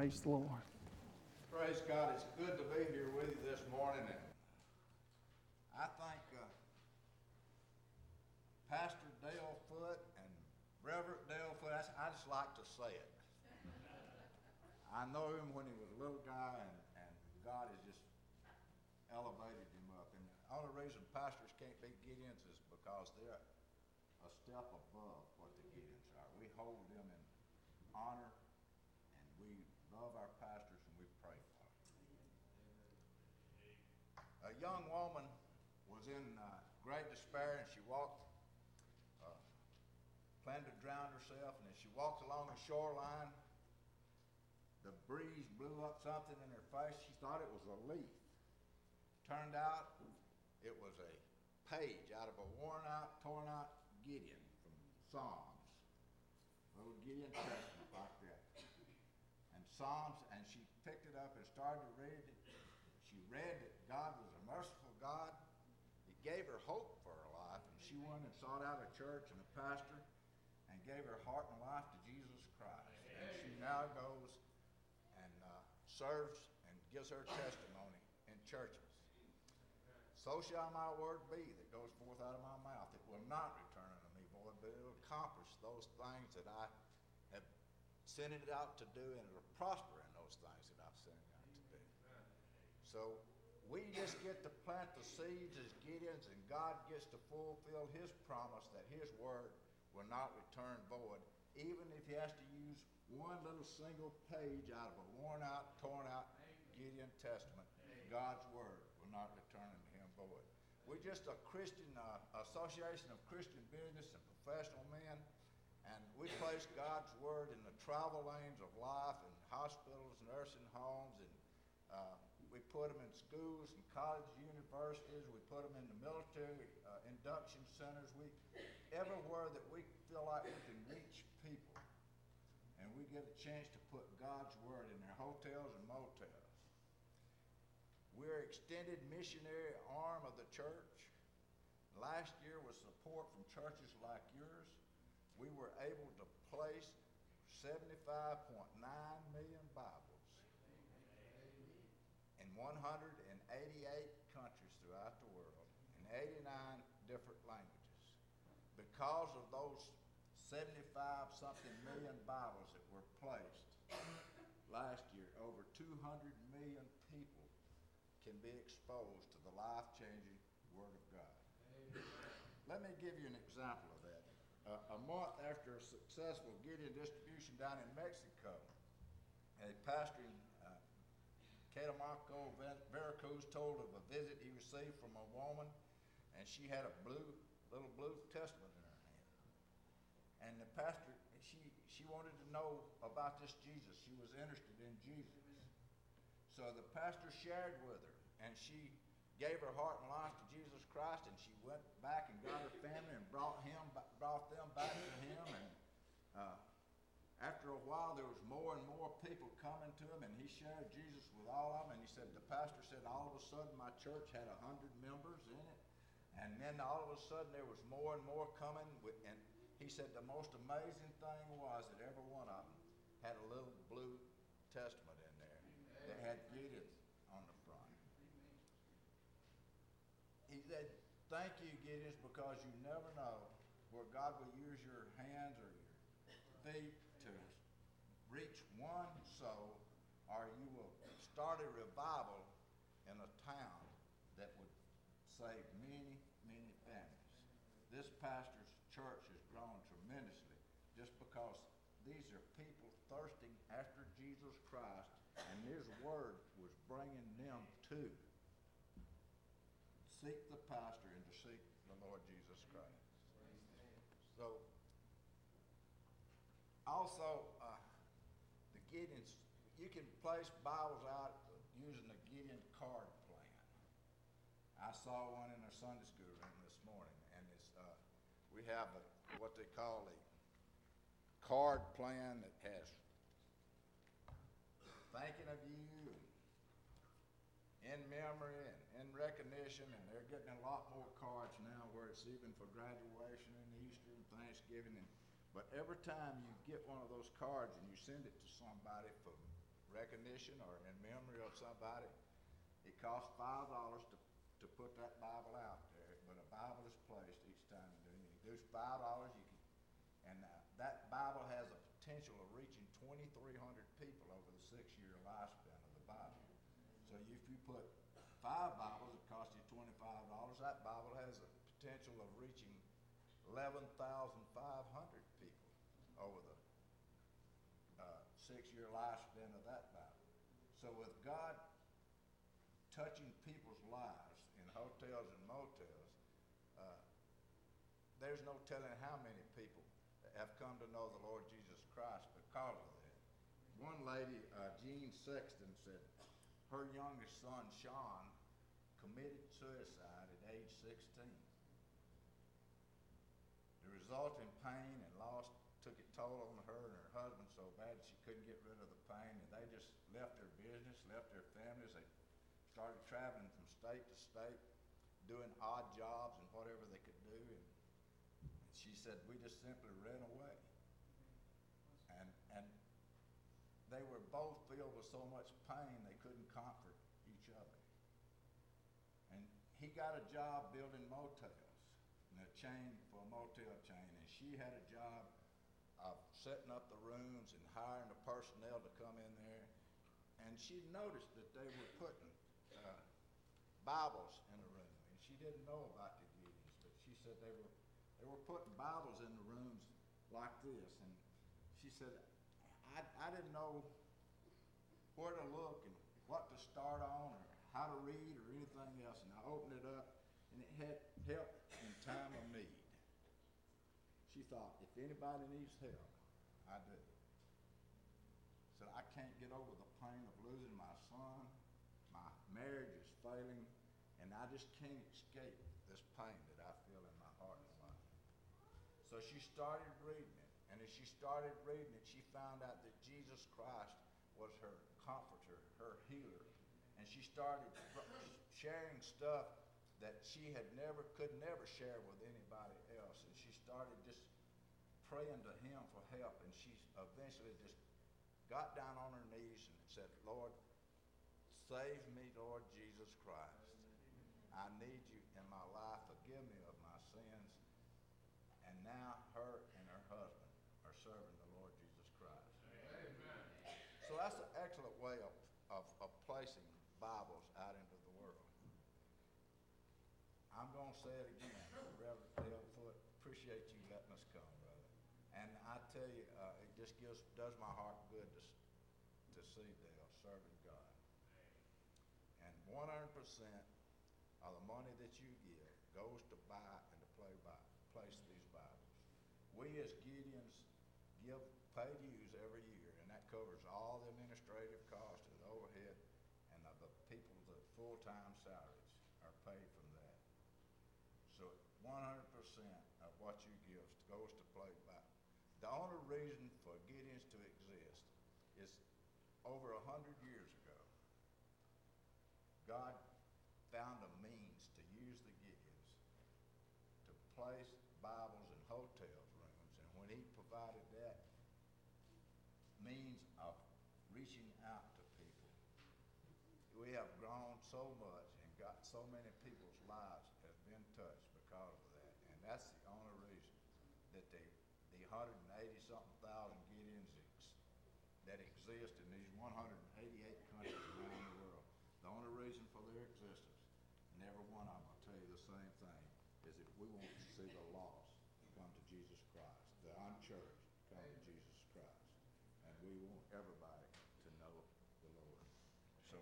Praise the Lord. Praise God. It's good to be here with you this morning. And I think uh, Pastor Dale Foote and Reverend Dale Foote, I, I just like to say it. I know him when he was a little guy, and, and God has just elevated him up. And the only reason pastors can't be Gideons is because they're a step above what the Gideons are. We hold them in honor, and we love our pastors, and we pray for them. A young woman was in uh, great despair, and she walked, uh, planned to drown herself, and as she walked along the shoreline, the breeze blew up something in her face. She thought it was a leaf. Turned out it was a page out of a worn out, torn out Gideon from Psalms. Little Gideon Testament like that. And Psalms, and she picked it up and started to read it. She read that God was a merciful God. It gave her hope for her life, and she went and sought out a church and a pastor and gave her heart and life to Jesus Christ. And she now goes and uh, serves and gives her testimony in churches. So shall my word be that goes forth out of my mouth. It will not return unto me void, but it will accomplish those things that I have sent it out to do, and it will prosper in those things that I've sent it out to do. So we just get to plant the seeds as Gideons, and God gets to fulfill His promise that His word will not return void, even if He has to use one little single page out of a worn out, torn out Gideon Testament. God's word will not return unto Him void. We're just a Christian uh, association of Christian business and professional men, and we place God's word in the travel lanes of life in hospitals, nursing homes, and uh, we put them in schools and colleges, universities. We put them in the military uh, induction centers. We everywhere that we feel like we can reach people, and we get a chance to put God's word in their hotels and motels. We're extended missionary arm of the church. Last year, with support from churches like yours, we were able to place 75.9 million Bibles 188 countries throughout the world in 89 different languages. Because of those 75 something million Bibles that were placed last year, over 200 million people can be exposed to the life changing Word of God. Let me give you an example of that. Uh, a month after a successful Gideon distribution down in Mexico, a pastor in Catemaco, Veracruz, told of a visit he received from a woman, and she had a blue little blue testament in her hand. And the pastor, she she wanted to know about this Jesus. She was interested in Jesus. So the pastor shared with her, and she gave her heart and life to Jesus Christ, and she went back and got her family and brought him, brought them back to him. And uh, after a while, there was more and more people coming to him, and he shared Jesus with all of them. And he said, the pastor said, all of a sudden my church had a hundred members in it, and then all of a sudden there was more and more coming. With, and he said the most amazing thing was that every one of them had a little blue testament in there that had Gideon on the front. He said, Thank you, Gideon, because you never know where God will use your hands or your feet to reach soul, or you will start a revival in a town that would save many, many families. This pastor's church has grown tremendously just because these are people thirsting after Jesus Christ, and His Word was bringing them to seek the pastor and to seek the Lord Jesus Christ. So, also, uh, the Gideon's, you can place Bibles out using the Gideon card plan. I saw one in our Sunday school room this morning, and it's, uh, we have a, what they call a card plan that has thanking of you in memory and in recognition, and they're getting a lot more cards now where it's even for graduation and Easter and Thanksgiving. And, but every time you get one of those cards and you send it to somebody for recognition or in memory of somebody, it costs five dollars to, to put that Bible out there, but a Bible is placed each time you do anything. There's five dollars you can, and uh, that Bible has a potential of reaching twenty-three hundred people over the six-year lifespan of the Bible. So if you put five Bibles, it costs you twenty-five dollars. That Bible has a potential of reaching eleven thousand five hundred people over the uh, six-year lifespan of that Bible. So with God touching people's lives in hotels and motels, uh, there's no telling how many people have come to know the Lord Jesus Christ because of that. One lady, uh, Jean Sexton, said her youngest son, Sean, committed suicide at age 16. The resulting pain and loss took a toll on her and her husband so bad she couldn't get rid of the pain, and they just left their business, left their families. They started traveling from state to state, doing odd jobs and whatever they could do. And she said, we just simply ran away. And, and they were both filled with so much pain they couldn't comfort each other. And he got a job building motels, a chain for a motel chain, and she had a job of setting up the rooms and hiring the personnel to come in there. And she noticed that they were putting Bibles in the room, and she didn't know about the Gideons, but she said they were they were putting Bibles in the rooms like this, and she said, I, I didn't know where to look and what to start on or how to read or anything else, and I opened it up, and it had help in time of need. She thought, if anybody needs help, I do. Said, I can't get over the pain of losing my son. My marriage is failing, I just can't escape this pain that I feel in my heart and mind. So she started reading it, and as she started reading it, she found out that Jesus Christ was her comforter, her healer, and she started sharing stuff that she had never, could never share with anybody else, and she started just praying to him for help, and she eventually just got down on her knees and said, Lord, save me, Lord Jesus Christ. I need you in my life. Forgive me of my sins. And now her and her husband are serving the Lord Jesus Christ. Amen. So that's an excellent way of, of, of placing Bibles out into the world. I'm going to say it again. Reverend Dale Foote, appreciate you letting us come, brother. And I tell you, uh, it just gives, does my heart good to, to see Dale serving God. And 100% of the money that you give goes to buy and to play by, place these Bibles. We as Gideons give pay dues every year, and that covers all the administrative costs and overhead, and the, the people's full-time salaries are paid from that. So 100% of what you give goes to play by. The only reason for Gideons to exist is over 100 so much and got so many people's lives have been touched because of that, and that's the only reason that the the 180 something thousand Gideons ex- that exist in these 188 countries around the world. The only reason for their existence, and every one of them will tell you the same thing, is that we want to see the lost come to Jesus Christ, the unchurched come to Jesus Christ, and we want everybody to know the Lord. So,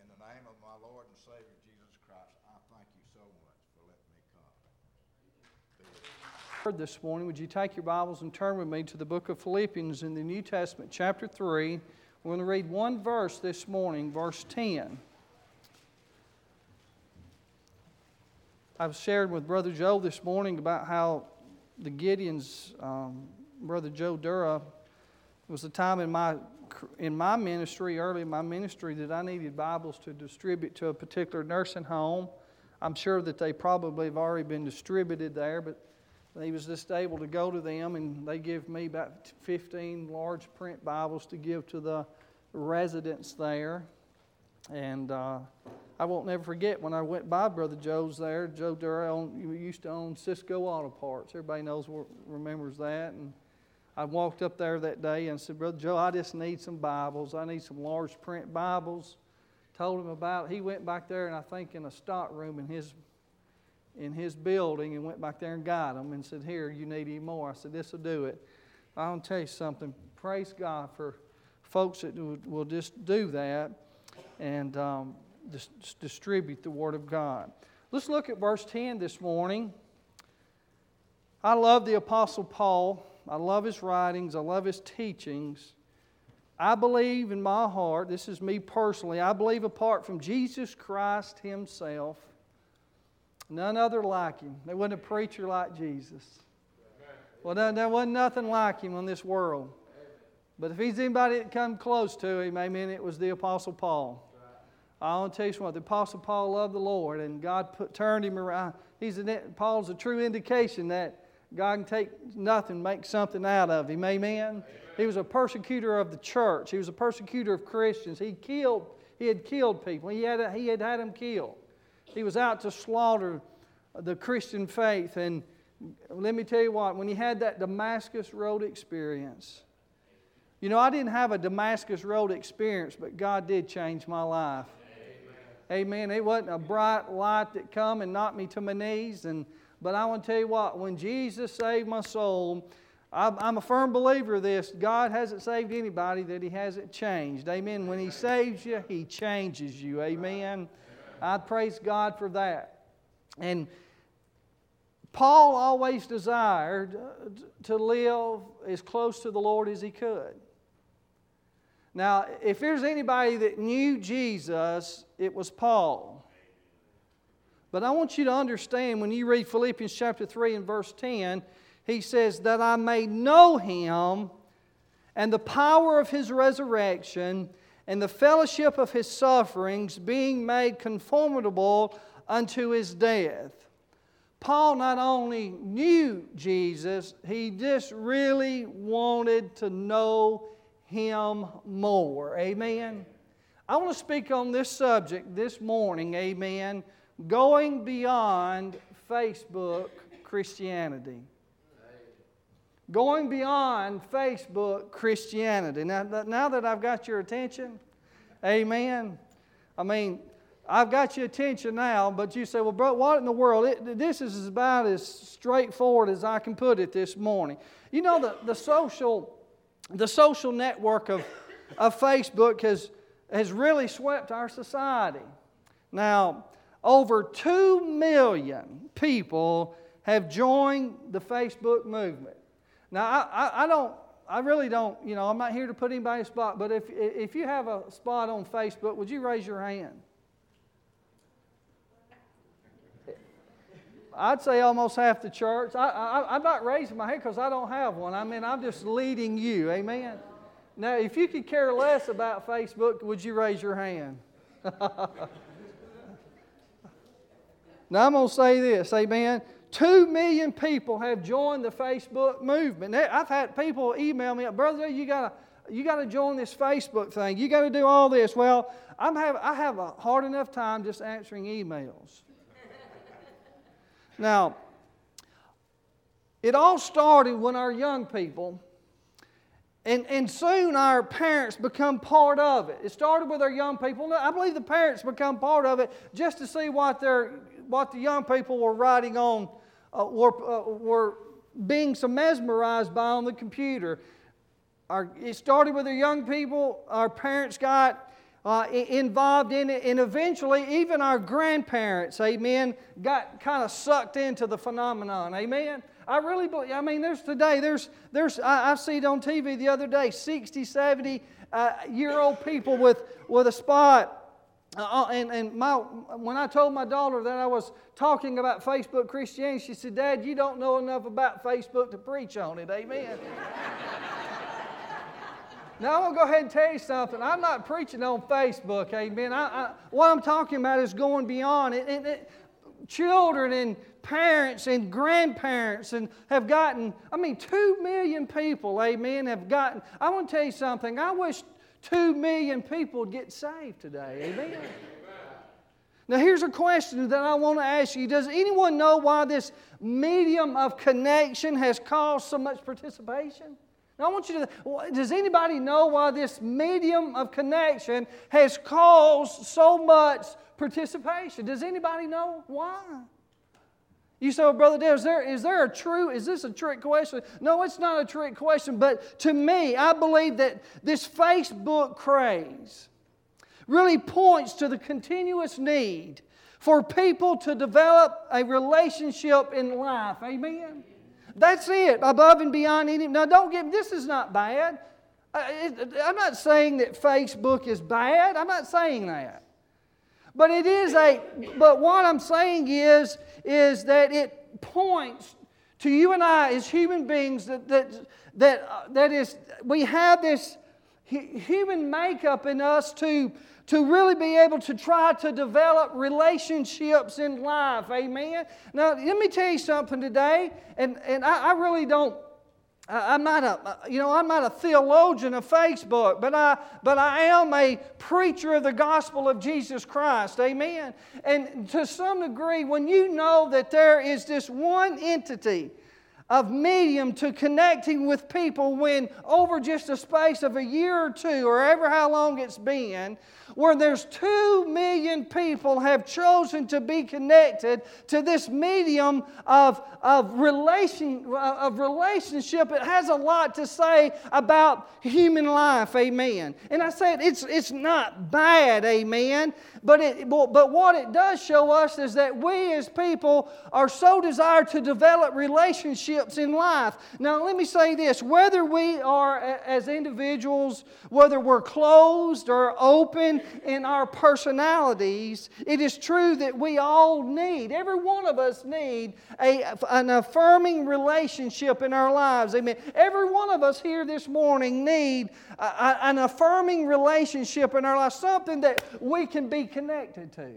in the name of my Lord and Savior Jesus Christ, I thank you so much for letting me come. This morning, would you take your Bibles and turn with me to the book of Philippians in the New Testament, chapter 3. We're going to read one verse this morning, verse 10. I've shared with Brother Joe this morning about how the Gideons, um, Brother Joe Dura, was a time in my in my ministry, early in my ministry, that I needed Bibles to distribute to a particular nursing home. I'm sure that they probably have already been distributed there, but he was just able to go to them, and they give me about 15 large print Bibles to give to the residence there. And uh, I won't never forget when I went by Brother Joe's there. Joe Durrell used to own Cisco Auto Parts. Everybody knows, remembers that. And I walked up there that day and said, Brother Joe, I just need some Bibles. I need some large print Bibles. Told him about. It. He went back there, and I think in a stock room in his in his building, and went back there and got them and said, "Here, you need any more?" I said, "This will do it." I want to tell you something. Praise God for folks that will just do that and um, dis- distribute the Word of God. Let's look at verse 10 this morning. I love the Apostle Paul. I love his writings. I love his teachings. I believe in my heart, this is me personally, I believe apart from Jesus Christ Himself, none other like Him. There wasn't a preacher like Jesus. Well, there wasn't nothing like Him in this world. But if he's anybody that come close to him, amen, it was the Apostle Paul. I want to tell you something. The Apostle Paul loved the Lord, and God put, turned him around. He's a, Paul's a true indication that God can take nothing, make something out of him. Amen? Amen? He was a persecutor of the church. He was a persecutor of Christians. He killed. He had killed people. He had he had had them killed. He was out to slaughter the Christian faith. And let me tell you what. When he had that Damascus Road experience, you know, I didn't have a Damascus Road experience, but God did change my life. Amen. Amen. It wasn't a bright light that come and knocked me to my knees. And but I want to tell you what, when Jesus saved my soul, I'm a firm believer of this. God hasn't saved anybody that He hasn't changed. Amen. When He saves you, He changes you. Amen. I praise God for that. And Paul always desired uh, to live as close to the Lord as he could. Now, if there's anybody that knew Jesus, it was Paul. But I want you to understand when you read Philippians chapter 3 and verse 10, he says, That I may know him and the power of his resurrection and the fellowship of his sufferings, being made conformable unto his death. Paul not only knew Jesus, he just really wanted to know him more. Amen. I want to speak on this subject this morning, amen, going beyond Facebook Christianity. Going beyond Facebook Christianity. Now, now that I've got your attention, amen. I mean, I've got your attention now, but you say, well, bro, what in the world? It, this is about as straightforward as I can put it this morning. You know, the, the social the social network of, of Facebook has, has really swept our society. Now, over 2 million people have joined the Facebook movement. Now, I, I, I, don't, I really don't, you know, I'm not here to put anybody in a spot, but if, if you have a spot on Facebook, would you raise your hand? I'd say almost half the church. I, am not raising my hand because I don't have one. I mean, I'm just leading you. Amen. Now, if you could care less about Facebook, would you raise your hand? now, I'm going to say this. Amen. Two million people have joined the Facebook movement. I've had people email me, brother, you got to you got to join this Facebook thing. You got to do all this. Well, I'm have, I have a hard enough time just answering emails. Now, it all started when our young people, and, and soon our parents become part of it. It started with our young people. I believe the parents become part of it just to see what, their, what the young people were writing on, uh, were, uh, were being so mesmerized by on the computer. Our, it started with the young people. Our parents got uh, involved in it, and eventually even our grandparents, amen, got kind of sucked into the phenomenon, amen. I really believe, I mean, there's today, there's, there's I, I see it on TV the other day, 60, 70 uh, year old people with, with a spot. Uh, uh, and and my, when I told my daughter that I was talking about Facebook Christianity, she said, Dad, you don't know enough about Facebook to preach on it. Amen. Now, I'm going to go ahead and tell you something. I'm not preaching on Facebook, amen. I, I, what I'm talking about is going beyond it, it. Children and parents and grandparents and have gotten, I mean, two million people, amen, have gotten. I want to tell you something. I wish two million people would get saved today. Amen. Now, here's a question that I want to ask you Does anyone know why this medium of connection has caused so much participation? Now, I want you to, does anybody know why this medium of connection has caused so much participation? Does anybody know why? You say, well, Brother Dale, is there, is there a true, is this a trick question? No, it's not a trick question, but to me, I believe that this Facebook craze, really points to the continuous need for people to develop a relationship in life. Amen? That's it, above and beyond any. Now, don't get this is not bad. Uh, I'm not saying that Facebook is bad. I'm not saying that. But it is a, but what I'm saying is, is that it points to you and I as human beings that, that, that, uh, that is, we have this human makeup in us to to really be able to try to develop relationships in life. Amen. Now, let me tell you something today, and, and I, I really don't. I'm not a, uh, you know, I'm not a theologian of Facebook, but I, but I am a preacher of the gospel of Jesus Christ. Amen. And to some degree, when you know that there is this one entity of medium to connecting with people when over just a space of a year or two or ever how long it's been where there's two million people have chosen to be connected to this medium of, of, relation, uh, of relationship, it has a lot to say about human life, amen. And I said it's, it's not bad, amen, but, it, but what it does show us is that we as people are so desired to develop relationships in life. Now, let me say this whether we are as individuals, whether we're closed or open in our personalities, it is true that we all need, every one of us need a, an affirming relationship in our lives. Amen. Every one of us here this morning need a, a, an affirming relationship in our lives, something that we can be connected to.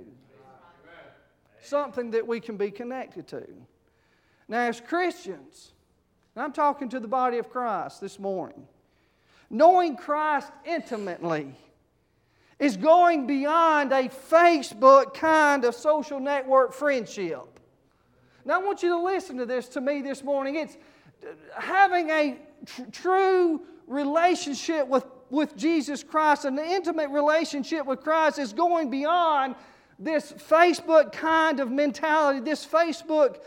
Something that we can be connected to. Now, as Christians, and I'm talking to the body of Christ this morning, knowing Christ intimately is going beyond a Facebook kind of social network friendship. Now, I want you to listen to this to me this morning. It's having a tr- true relationship with with Jesus Christ, an intimate relationship with Christ is going beyond this Facebook kind of mentality, this Facebook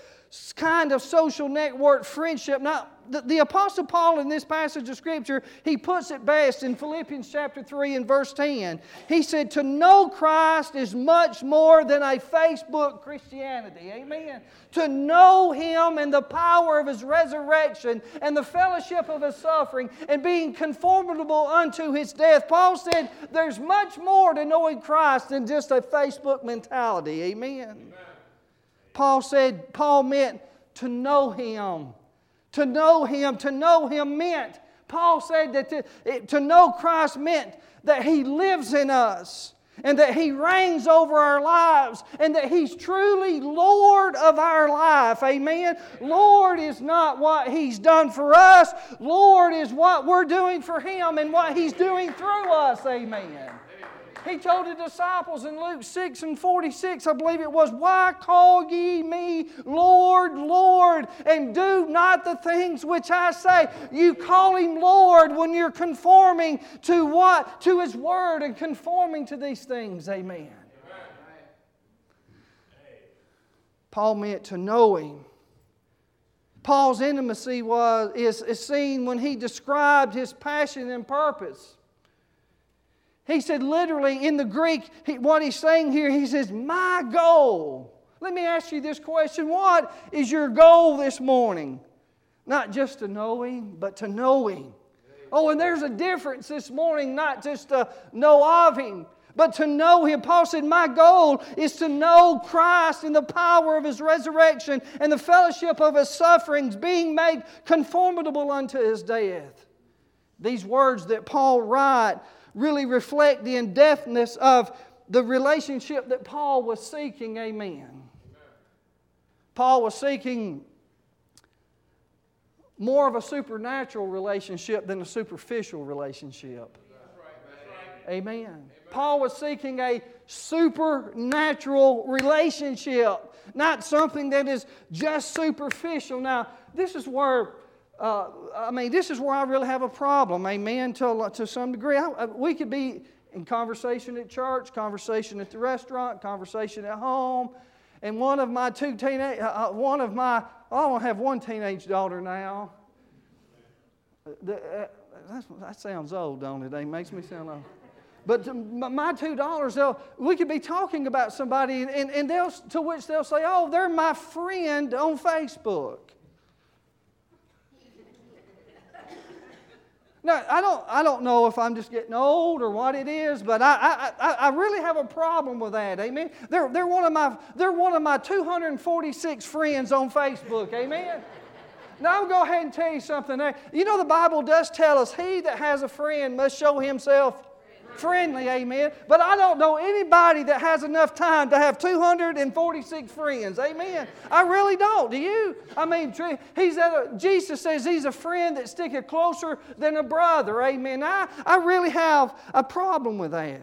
kind of social network friendship. Now, the, the, Apostle Paul in this passage of Scripture, he puts it best in Philippians chapter 3 and verse 10. He said, To know Christ is much more than a Facebook Christianity. Amen. To know Him and the power of His resurrection and the fellowship of His suffering and being conformable unto His death. Paul said, There's much more to knowing Christ than just a Facebook mentality. Amen. Amen. Paul said, Paul meant to know Him to know Him, to know Him meant, Paul said that to, to know Christ meant that He lives in us and that He reigns over our lives and that He's truly Lord of our life. Amen. Lord is not what He's done for us, Lord is what we're doing for Him and what He's doing through us. Amen. He told the disciples in Luke 6 and 46, I believe it was, Why call ye me Lord, Lord, and do not the things which I say? You call him Lord when you're conforming to what? To his word and conforming to these things. Amen. Paul meant to know him. Paul's intimacy was, is, is seen when he described his passion and purpose. He said, literally in the Greek, he, what he's saying here, he says, My goal. Let me ask you this question What is your goal this morning? Not just to know Him, but to know Him. Oh, and there's a difference this morning, not just to know of Him, but to know Him. Paul said, My goal is to know Christ in the power of His resurrection and the fellowship of His sufferings, being made conformable unto His death. These words that Paul write really reflect the in-depthness of the relationship that Paul was seeking. Amen. Paul was seeking more of a supernatural relationship than a superficial relationship. Amen. Paul was seeking a supernatural relationship, not something that is just superficial. Now, this is where. Uh, I mean, this is where I really have a problem, amen, to, to some degree. I, we could be in conversation at church, conversation at the restaurant, conversation at home, and one of my two teenage, uh, uh one of my, oh, I don't have one teenage daughter now. The, uh, that sounds old, don't it? It makes me sound old. But my two dollars, we could be talking about somebody, and, and they'll, to which they'll say, "Oh, they're my friend on Facebook." Now, I don't, I don't know if I'm just getting old or what it is, but I, I, I really have a problem with that. Amen. They're, they're, one, of my, they're one of my 246 friends on Facebook. Amen. now, I'll go ahead and tell you something. You know, the Bible does tell us, He that has a friend must show himself friendly, amen. But I don't know anybody that has enough time to have 246 friends, amen. I really don't. Do you? I mean, he's at a, Jesus says he's a friend that sticketh closer than a brother, amen. I, I really have a problem with that.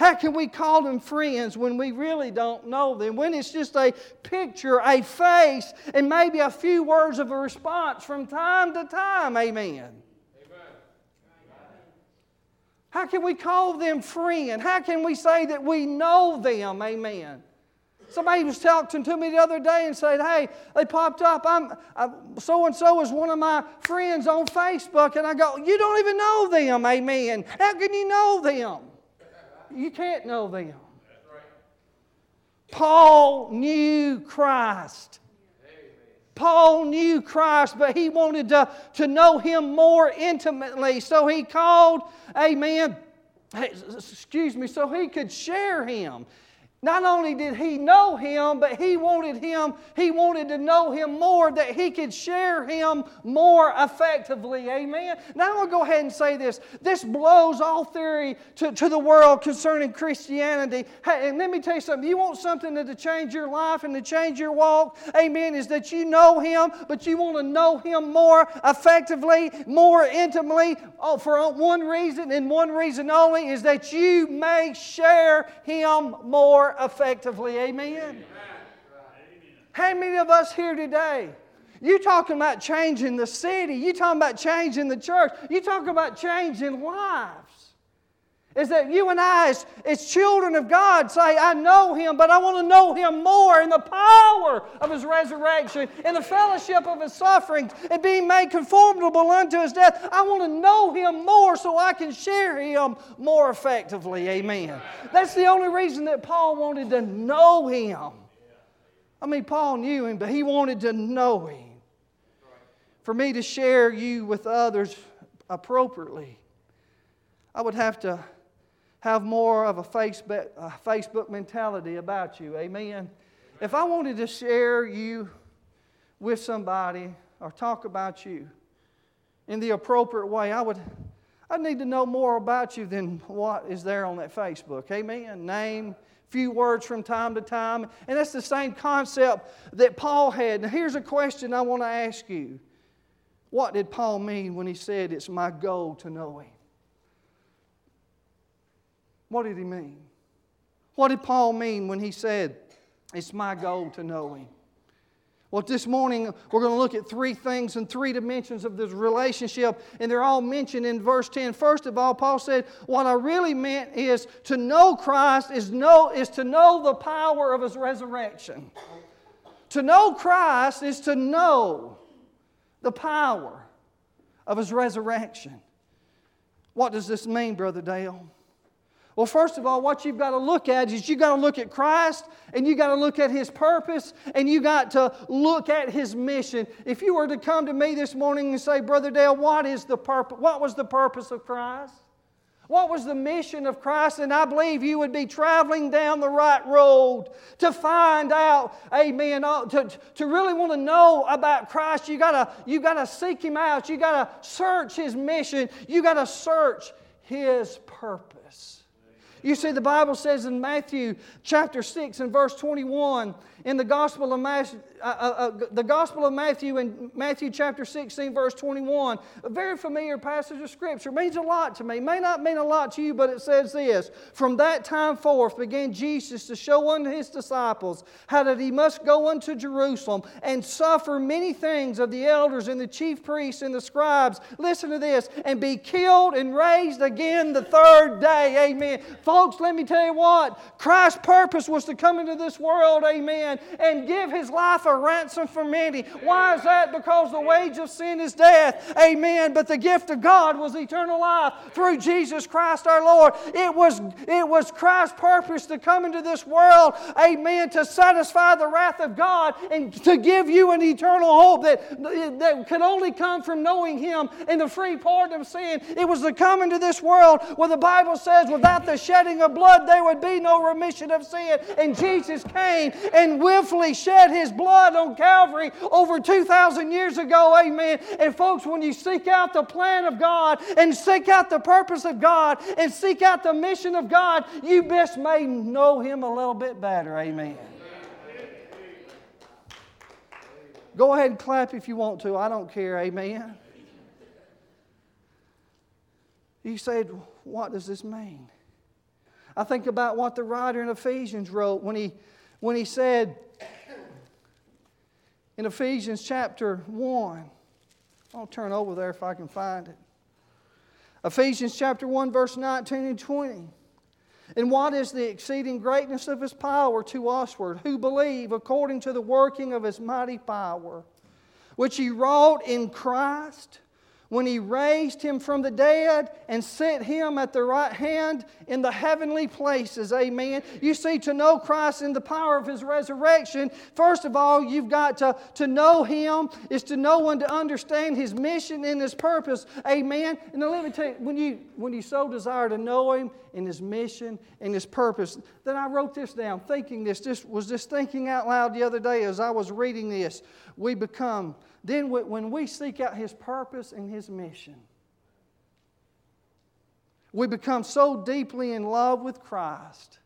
How can we call them friends when we really don't know them? When it's just a picture, a face, and maybe a few words of a response from time to time, amen. How can we call them friend? How can we say that we know them? Amen. Somebody was talking to me the other day and said, "Hey, they popped up. I'm so and so is one of my friends on Facebook." And I go, "You don't even know them, amen. How can you know them? You can't know them." Paul knew Christ. Paul knew Christ, but he wanted to, to know him more intimately. So he called, amen, excuse me, so he could share him. Not only did he know him, but he wanted him, he wanted to know him more that he could share him more effectively. Amen. Now I'm going to go ahead and say this. This blows all theory to, to the world concerning Christianity. Hey, and let me tell you something. You want something to change your life and to change your walk, amen, is that you know him, but you want to know him more effectively, more intimately, oh, for one reason and one reason only, is that you may share him more effectively. Amen? Amen. How many of us here today? You talking about changing the city. You talking about changing the church. You talking about changing lives is that you and I, as, as children of God, say, I know Him, but I want to know Him more in the power of His resurrection, in the fellowship of His sufferings, and being made conformable unto His death. I want to know Him more so I can share Him more effectively. Amen. That's the only reason that Paul wanted to know Him. I mean, Paul knew Him, but he wanted to know Him. For me to share you with others appropriately, I would have to have more of a Facebook Facebook mentality about you. Amen. If I wanted to share you with somebody or talk about you in the appropriate way, I would I need to know more about you than what is there on that Facebook. Amen. Name, few words from time to time. And that's the same concept that Paul had. Now here's a question I want to ask you. What did Paul mean when he said it's my goal to know him? What did he mean? What did Paul mean when he said, It's my goal to know him? Well, this morning we're going to look at three things and three dimensions of this relationship, and they're all mentioned in verse 10. First of all, Paul said, What I really meant is to know Christ is, know, is to know the power of his resurrection. To know Christ is to know the power of his resurrection. What does this mean, Brother Dale? Well, first of all, what you've got to look at is you've got to look at Christ and you've got to look at his purpose and you've got to look at his mission. If you were to come to me this morning and say, Brother Dale, what is the purpose? What was the purpose of Christ? What was the mission of Christ? And I believe you would be traveling down the right road to find out, amen, uh, to, to really want to know about Christ. You gotta, you gotta seek Him out. You gotta search His mission. You gotta search His purpose. You see, the Bible says in Matthew chapter 6 and verse 21, in the Gospel of uh, uh, the Gospel of Matthew in Matthew chapter 16, verse 21, a very familiar passage of Scripture. means a lot to me. May not mean a lot to you, but it says this From that time forth began Jesus to show unto his disciples how that he must go unto Jerusalem and suffer many things of the elders and the chief priests and the scribes. Listen to this and be killed and raised again the third day. Amen. Folks, let me tell you what Christ's purpose was to come into this world, amen, and give his life a ransom for many. Why is that? Because the wage of sin is death. Amen. But the gift of God was eternal life through Jesus Christ our Lord. It was, it was Christ's purpose to come into this world, amen, to satisfy the wrath of God and to give you an eternal hope that, that could only come from knowing Him and the free pardon of sin. It was to come into this world where the Bible says, without the shedding of blood, there would be no remission of sin. And Jesus came and willfully shed His blood blood on Calvary over 2,000 years ago. Amen. And folks, when you seek out the plan of God and seek out the purpose of God and seek out the mission of God, you best may know Him a little bit better. Amen. Go ahead and clap if you want to. I don't care. Amen. You said, What does this mean? I think about what the writer in Ephesians wrote when he, when he said, in Ephesians chapter 1. I'll turn over there if I can find it. Ephesians chapter 1, verse 19 and 20. And what is the exceeding greatness of his power to usward, who believe according to the working of his mighty power, which he wrought in Christ when he raised him from the dead and set him at the right hand in the heavenly places. Amen. You see, to know Christ in the power of his resurrection, first of all, you've got to, to know him, is to know and to understand his mission and his purpose. Amen. And now let me tell you, when you, when you so desire to know him and his mission and his purpose, then I wrote this down, thinking this, just was just thinking out loud the other day as I was reading this. We become then when we seek out His purpose and His mission, we become so deeply in love with Christ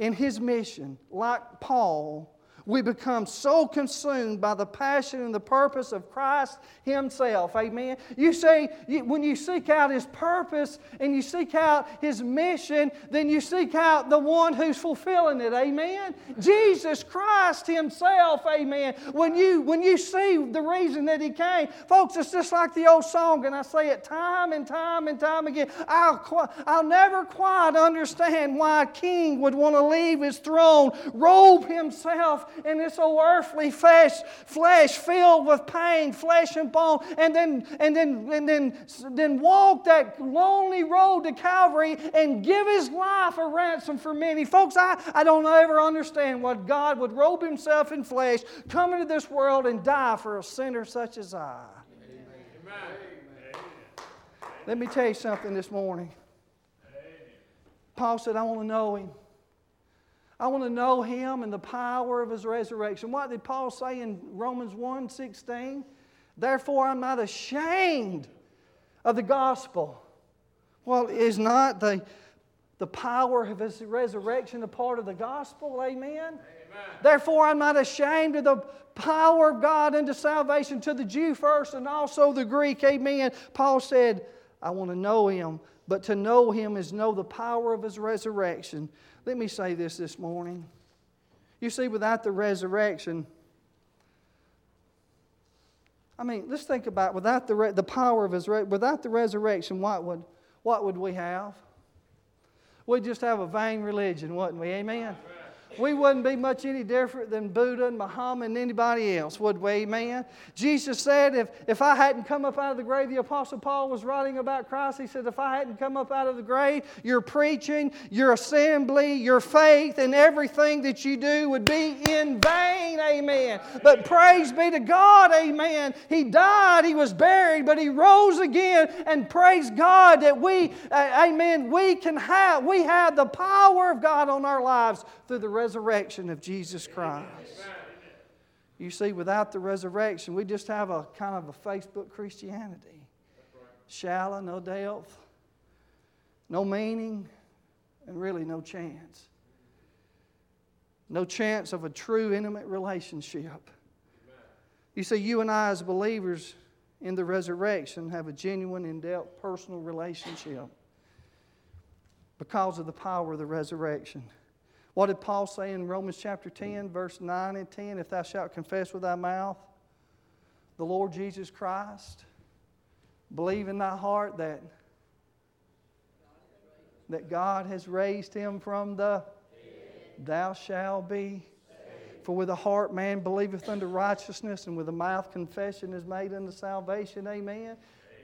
and His mission, like Paul, we become so consumed by the passion and the purpose of Christ Himself. Amen. You see, when you seek out His purpose and you seek out His mission, then you seek out the one who's fulfilling it. Amen. Jesus Christ Himself. Amen. When you when you see the reason that He came, folks, it's just like the old song, and I say it time and time and time again. I'll I'll never quite understand why a king would want to leave his throne, robe himself in this old earthly flesh, flesh filled with pain, flesh and bone, and then and then and then then walk that lonely road to Calvary and give his life a ransom for many. Folks, I, I don't ever understand what God would robe himself in flesh, come into this world and die for a sinner such as I. Amen. Let me tell you something this morning. Paul said, I want to know him. I want to know him and the power of his resurrection. What did Paul say in Romans 1 16? Therefore, I'm not ashamed of the gospel. Well, is not the, the power of his resurrection a part of the gospel? Amen? Amen? Therefore, I'm not ashamed of the power of God unto salvation to the Jew first and also the Greek. Amen. Paul said, I want to know him, but to know him is know the power of his resurrection. Let me say this this morning. You see, without the resurrection, I mean, let's think about without the, re- the power of his re- without the resurrection, what would what would we have? We'd just have a vain religion, wouldn't we? Amen we wouldn't be much any different than Buddha and Muhammad and anybody else, would we? Amen. Jesus said, if, if I hadn't come up out of the grave, the Apostle Paul was writing about Christ. He said, if I hadn't come up out of the grave, your preaching, your assembly, your faith, and everything that you do would be in vain. Amen. But praise be to God. Amen. He died, he was buried, but he rose again. And praise God that we, uh, amen, we can have, we have the power of God on our lives through the resurrection of Jesus Christ. You see, without the resurrection, we just have a kind of a Facebook Christianity. Shallow, no depth, no meaning, and really no chance. no chance of a true intimate relationship. You see, you and I, as believers in the resurrection, have a genuine, in depth personal relationship because of the power of the resurrection. What did Paul say in Romans chapter 10, verse 9 and 10? If thou shalt confess with thy mouth the Lord Jesus Christ, believe in thy heart that, that God has raised him from the thou shalt be. For with the heart man believeth unto righteousness, and with the mouth confession is made unto salvation. Amen.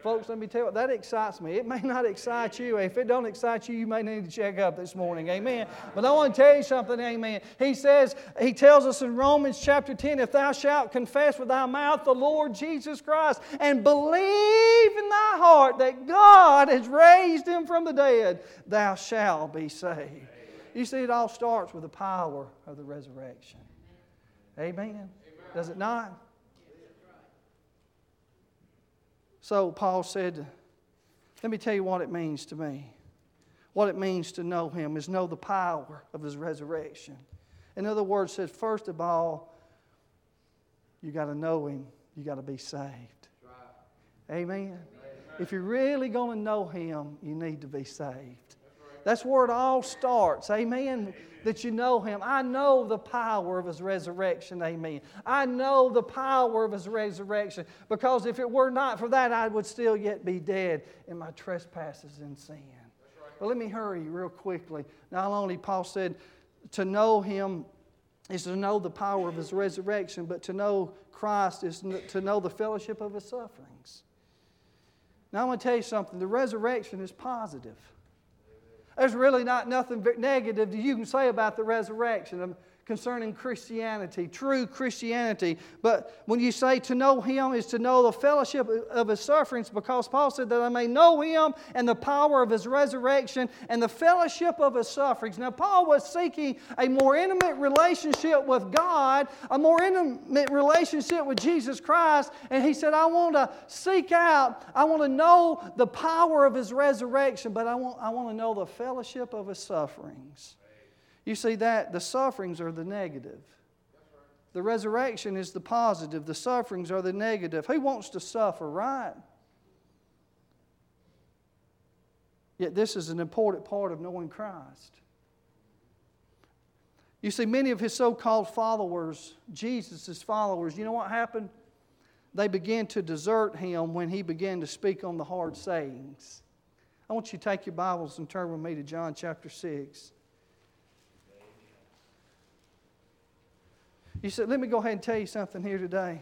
Folks, let me tell you, that excites me. It may not excite you. If it don't excite you, you may need to check up this morning. Amen. But I want to tell you something. Amen. He says, he tells us in Romans chapter 10, if thou shalt confess with thy mouth the Lord Jesus Christ and believe in thy heart that God has raised him from the dead, thou shalt be saved. You see, it all starts with the power of the resurrection. Amen. Does it not? So Paul said, Let me tell you what it means to me. What it means to know him is know the power of his resurrection. In other words, says first of all, you got to know him, you got to be saved. Amen. If you're really going to know him, you need to be saved. That's where it all starts. Amen that you know Him. I know the power of His resurrection. Amen. I know the power of His resurrection because if it were not for that, I would still yet be dead in my trespasses and sin. But let me hurry real quickly. Not only Paul said to know Him is to know the power of His resurrection, but to know Christ is to know the fellowship of His sufferings. Now, I'm going to tell you something the resurrection is positive. There's really not nothing negative that you can say about the resurrection um, concerning Christianity, true Christianity. But when you say to know Him is to know the fellowship of His sufferings, because Paul said that I may know Him and the power of His resurrection and the fellowship of His sufferings. Now, Paul was seeking a more intimate relationship with God, a more intimate relationship with Jesus Christ, and he said, I want to seek out, I want to know the power of His resurrection, but I want, I want to know the fellowship of His sufferings. You see that the sufferings are the negative. The resurrection is the positive, the sufferings are the negative. Who wants to suffer, right? Yet, this is an important part of knowing Christ. You see, many of his so called followers, Jesus' followers, you know what happened? They began to desert him when he began to speak on the hard sayings. I want you to take your Bibles and turn with me to John chapter 6. You said, let me go ahead and tell you something here today.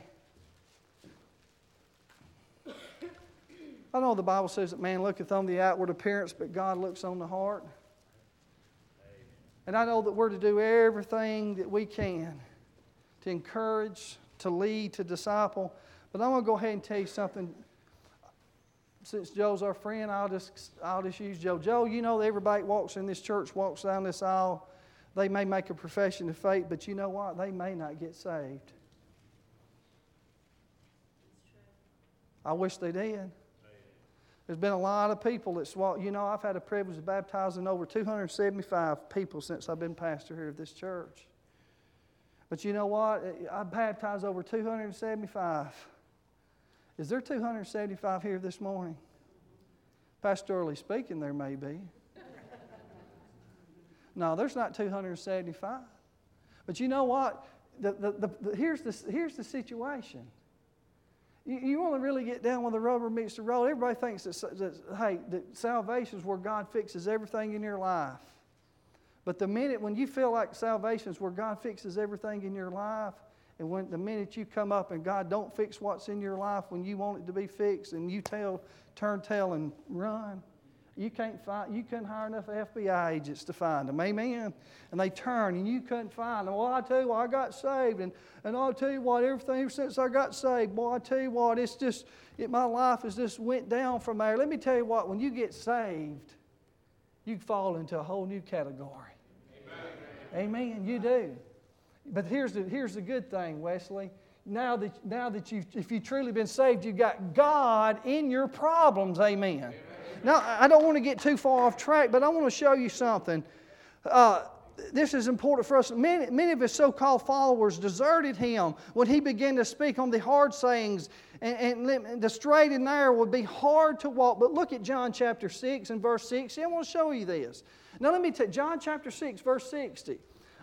I know the Bible says that man looketh on the outward appearance, but God looks on the heart. And I know that we're to do everything that we can to encourage, to lead, to disciple. But I'm going to go ahead and tell you something. Since Joe's our friend, I'll just, I'll just use Joe. Joe, you know everybody walks in this church, walks down this aisle, they may make a profession of faith, but you know what? They may not get saved. I wish they did. There's been a lot of people that's walked. You know, I've had a privilege of baptizing over 275 people since I've been pastor here at this church. But you know what? I baptized over 275. Is there 275 here this morning? Pastorally speaking, there may be. No, there's not 275. But you know what? The, the, the, here's, the, here's the situation. You, you to really get down when the rubber meets the road. Everybody thinks that, that, hey, that salvation is where God fixes everything in your life. But the minute when you feel like salvation is where God fixes everything in your life, and when the minute you come up and God don't fix what's in your life when you want it to be fixed, and you tell, turn tail and run, you can't find, you couldn't hire enough FBI agents to find them. Amen. And they turn and you couldn't find them. Well, I tell you what, I got saved, and, and I'll tell you what, everything ever since I got saved, boy, I tell you what, it's just it, my life has just went down from there. Let me tell you what, when you get saved, you fall into a whole new category. Amen. Amen. You do. But here's the, here's the good thing, Wesley now that, now that you've, if you've truly been saved, you've got God in your problems. Amen. Amen. Now, I don't want to get too far off track, but I want to show you something. Uh, this is important for us. Many, many of his so called followers deserted him when he began to speak on the hard sayings, and, and the straight and narrow would be hard to walk. But look at John chapter 6 and verse 60. I want to show you this. Now, let me take John chapter 6, verse 60.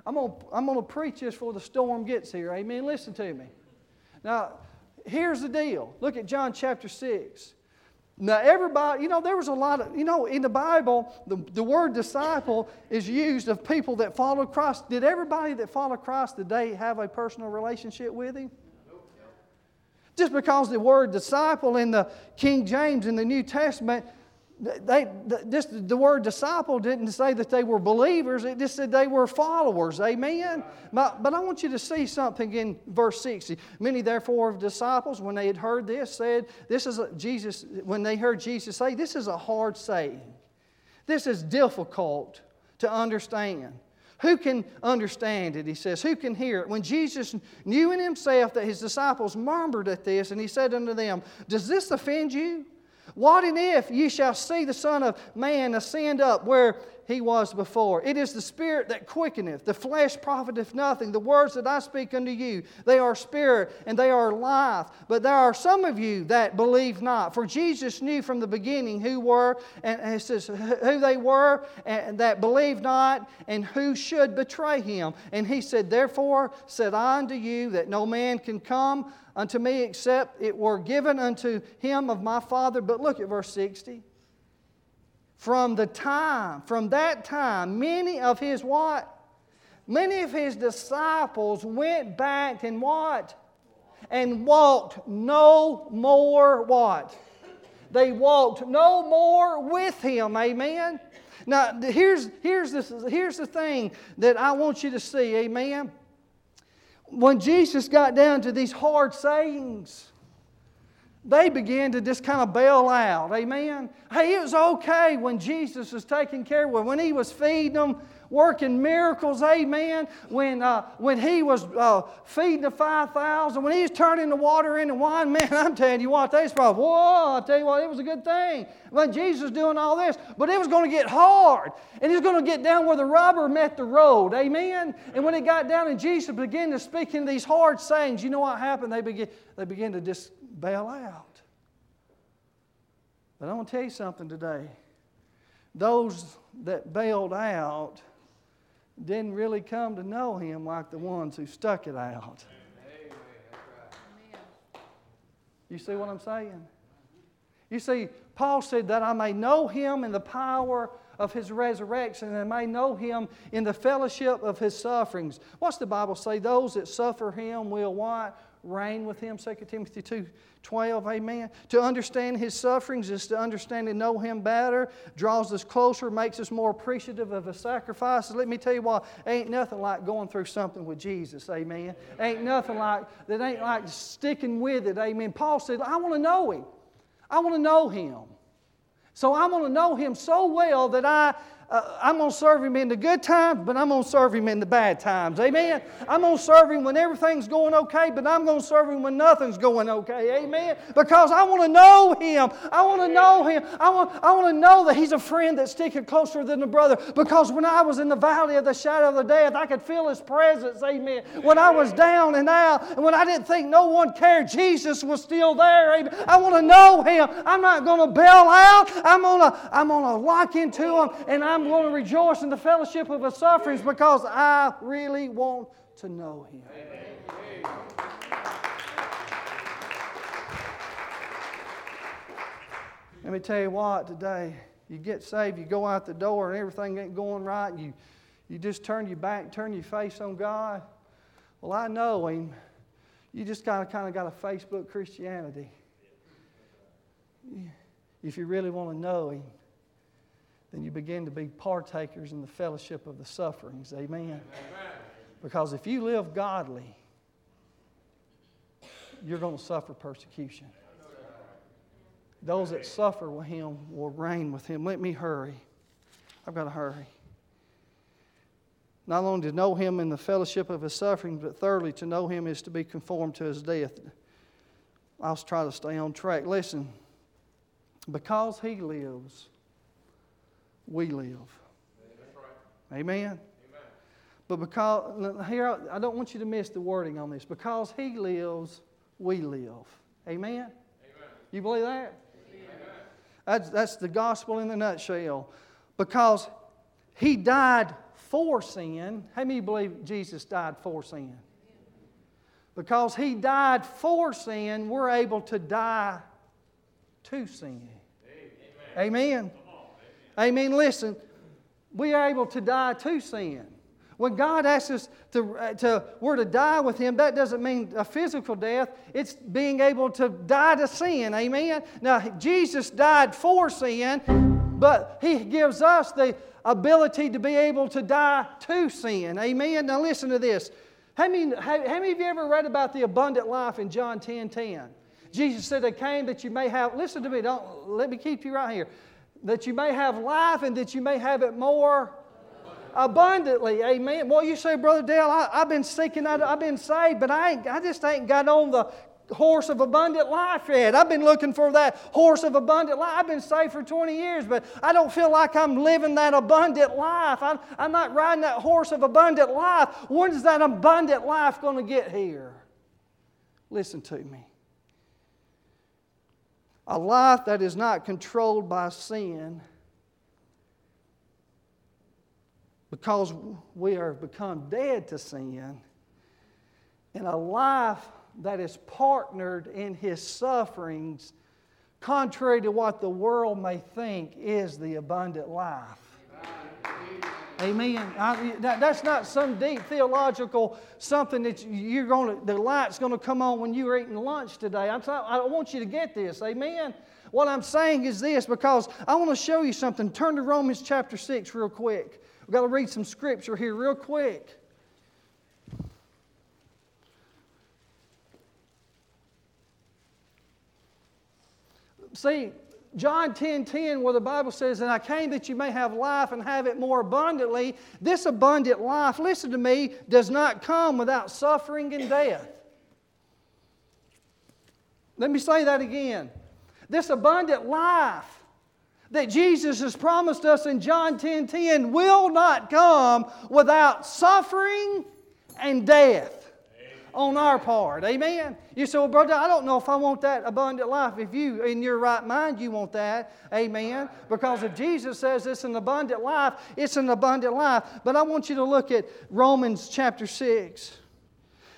I'm going to, I'm going to preach this before the storm gets here. Amen. Listen to me. Now, here's the deal. Look at John chapter 6. Now, everybody, you know, there was a lot of, you know, in the Bible, the, the word disciple is used of people that followed Christ. Did everybody that followed Christ today have a personal relationship with Him? Just because the word disciple in the King James in the New Testament they, this, the word disciple didn't say that they were believers, it just said they were followers. Amen? But, but I want you to see something in verse 60. Many, therefore, of disciples, when they had heard this, said, This is a, Jesus, when they heard Jesus say, This is a hard saying. This is difficult to understand. Who can understand it? He says. Who can hear it? When Jesus knew in himself that his disciples murmured at this, and he said unto them, Does this offend you? What and if ye shall see the Son of Man ascend up where he was before? It is the Spirit that quickeneth, the flesh profiteth nothing. The words that I speak unto you, they are spirit and they are life. But there are some of you that believe not. For Jesus knew from the beginning who were, and, he says, who they were, and that believed not, and who should betray him. And he said, Therefore said I unto you that no man can come unto me except it were given unto him of my Father. But look at verse 60. From the time, from that time, many of his what? Many of his disciples went back and what? And walked no more what? They walked no more with him. Amen. Now, here's, here's, this, here's the thing that I want you to see. Amen when Jesus got down to these hard sayings, they began to just kind of bail out. Amen. Hey, it was okay when Jesus was taking care of them, when he was feeding them, working miracles, amen. When, uh, when he was uh, feeding the 5,000, when he was turning the water into wine, man, I'm telling you what, they probably, whoa, I tell you what, it was a good thing when Jesus was doing all this. But it was going to get hard, and it was going to get down where the rubber met the road, amen. And when it got down and Jesus began to speak in these hard sayings, you know what happened? They began, they began to just bail out. But I want to tell you something today. Those that bailed out, didn't really come to know him like the ones who stuck it out. You see what I'm saying? You see, Paul said that I may know him in the power of his resurrection and I may know him in the fellowship of his sufferings. What's the Bible say? Those that suffer him will what? Reign with him, 2 Timothy 2 12, amen. To understand his sufferings is to understand and know him better, draws us closer, makes us more appreciative of his sacrifices. Let me tell you what, ain't nothing like going through something with Jesus, amen. Ain't nothing like, that ain't like sticking with it, amen. Paul said, I want to know him. I want to know him. So I want to know him so well that I uh, I'm going to serve him in the good times, but I'm going to serve him in the bad times. Amen. I'm going to serve him when everything's going okay, but I'm going to serve him when nothing's going okay. Amen. Because I want to know him. I want to know him. I want, I want to know that he's a friend that's sticking closer than a brother. Because when I was in the valley of the shadow of the death, I could feel his presence. Amen. When I was down and out, and when I didn't think no one cared, Jesus was still there. Amen. I want to know him. I'm not going to bail out. I'm going to I'm going to lock into him, and I'm I'm going to rejoice in the fellowship of his sufferings because I really want to know him. Let me tell you what, today, you get saved, you go out the door, and everything ain't going right, and you, you just turn your back, turn your face on God. Well, I know him. You just kind of, kind of got a Facebook Christianity. If you really want to know him then you begin to be partakers in the fellowship of the sufferings. Amen. Amen. Because if you live godly, you're going to suffer persecution. Those that suffer with him will reign with him. Let me hurry. I've got to hurry. Not only to know him in the fellowship of his sufferings, but thirdly, to know him is to be conformed to his death. I'll try to stay on track. Listen, because he lives, we live. Amen? Amen. But because, here, I don't want you to miss the wording on this. Because He lives, we live. Amen? Amen. You believe that? Amen. That's, that's the gospel in a nutshell. Because He died for sin. How many believe Jesus died for sin? Because He died for sin, we're able to die to sin. Amen. Amen. Amen. Listen, we are able to die to sin. When God asks us to, uh, to, we're to die with Him, that doesn't mean a physical death. It's being able to die to sin. Amen? Now, Jesus died for sin, but He gives us the ability to be able to die to sin. Amen? Now, listen to this. How many, how, how many of you ever read about the abundant life in John 10 10? Jesus said, I came that you may have, listen to me, don't let me keep you right here, that you may have life and that you may have it more abundantly. Amen. Well, you say, Brother Dale, I, have been seeking, I, have been saved, but I, ain't, I just ain't got on the horse of abundant life yet. I've been looking for that horse of abundant life. I've been saved for 20 years, but I don't feel like I'm living that abundant life. I'm, I'm not riding that horse of abundant life. When's that abundant life going to get here? Listen to me. A life that is not controlled by sin because we are become dead to sin, and a life that is partnered in his sufferings, contrary to what the world may think is the abundant life. Amen. I, that, that's not some deep theological something that you're going to, the light's going to come on when you're eating lunch today. I'm I want you to get this. Amen. What I'm saying is this because I want to show you something. Turn to Romans chapter 6 real quick. We've got to read some scripture here, real quick. See, John 10 10, where the Bible says, And I came that you may have life and have it more abundantly. This abundant life, listen to me, does not come without suffering and death. Let me say that again. This abundant life that Jesus has promised us in John 10 10 will not come without suffering and death on our part. Amen. You say, well, brother, I don't know if I want that abundant life. If you, in your right mind, you want that. Amen. Because if Jesus says it's an abundant life, it's an abundant life. But I want you to look at Romans chapter 6.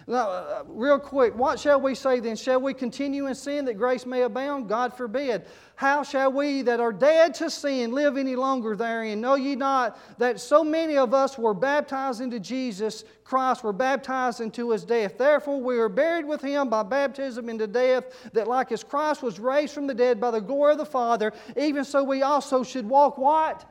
Now, uh, real quick, what shall we say then? Shall we continue in sin that grace may abound? God forbid. How shall we that are dead to sin live any longer therein? Know ye not that so many of us were baptized into Jesus Christ, were baptized into his death? Therefore, we are buried with him by baptism into death, that like as Christ was raised from the dead by the glory of the Father, even so we also should walk what?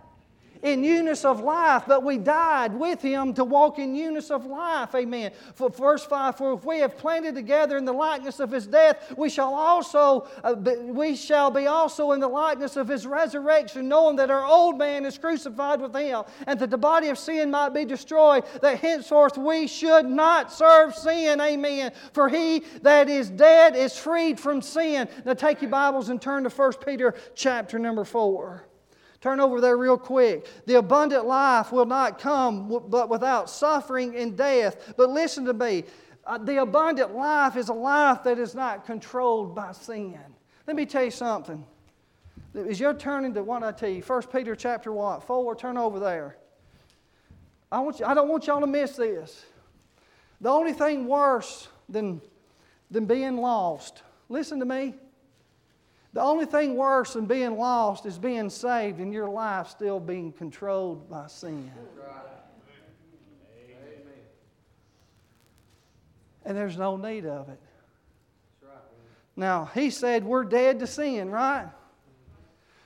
In newness of life, but we died with him to walk in newness of life. Amen. For verse 5, for if we have planted together in the likeness of his death, we shall also uh, be, we shall be also in the likeness of his resurrection, knowing that our old man is crucified with him, and that the body of sin might be destroyed, that henceforth we should not serve sin. Amen. For he that is dead is freed from sin. Now take your Bibles and turn to 1 Peter chapter number 4. Turn over there real quick. The abundant life will not come but without suffering and death. But listen to me. Uh, the abundant life is a life that is not controlled by sin. Let me tell you something. As you're turning to what I tell you, 1 Peter chapter what? 4, turn over there. I, want you, I don't want y'all to miss this. The only thing worse than, than being lost, listen to me, the only thing worse than being lost is being saved and your life still being controlled by sin. And there's no need of it. Now, he said we're dead to sin, right?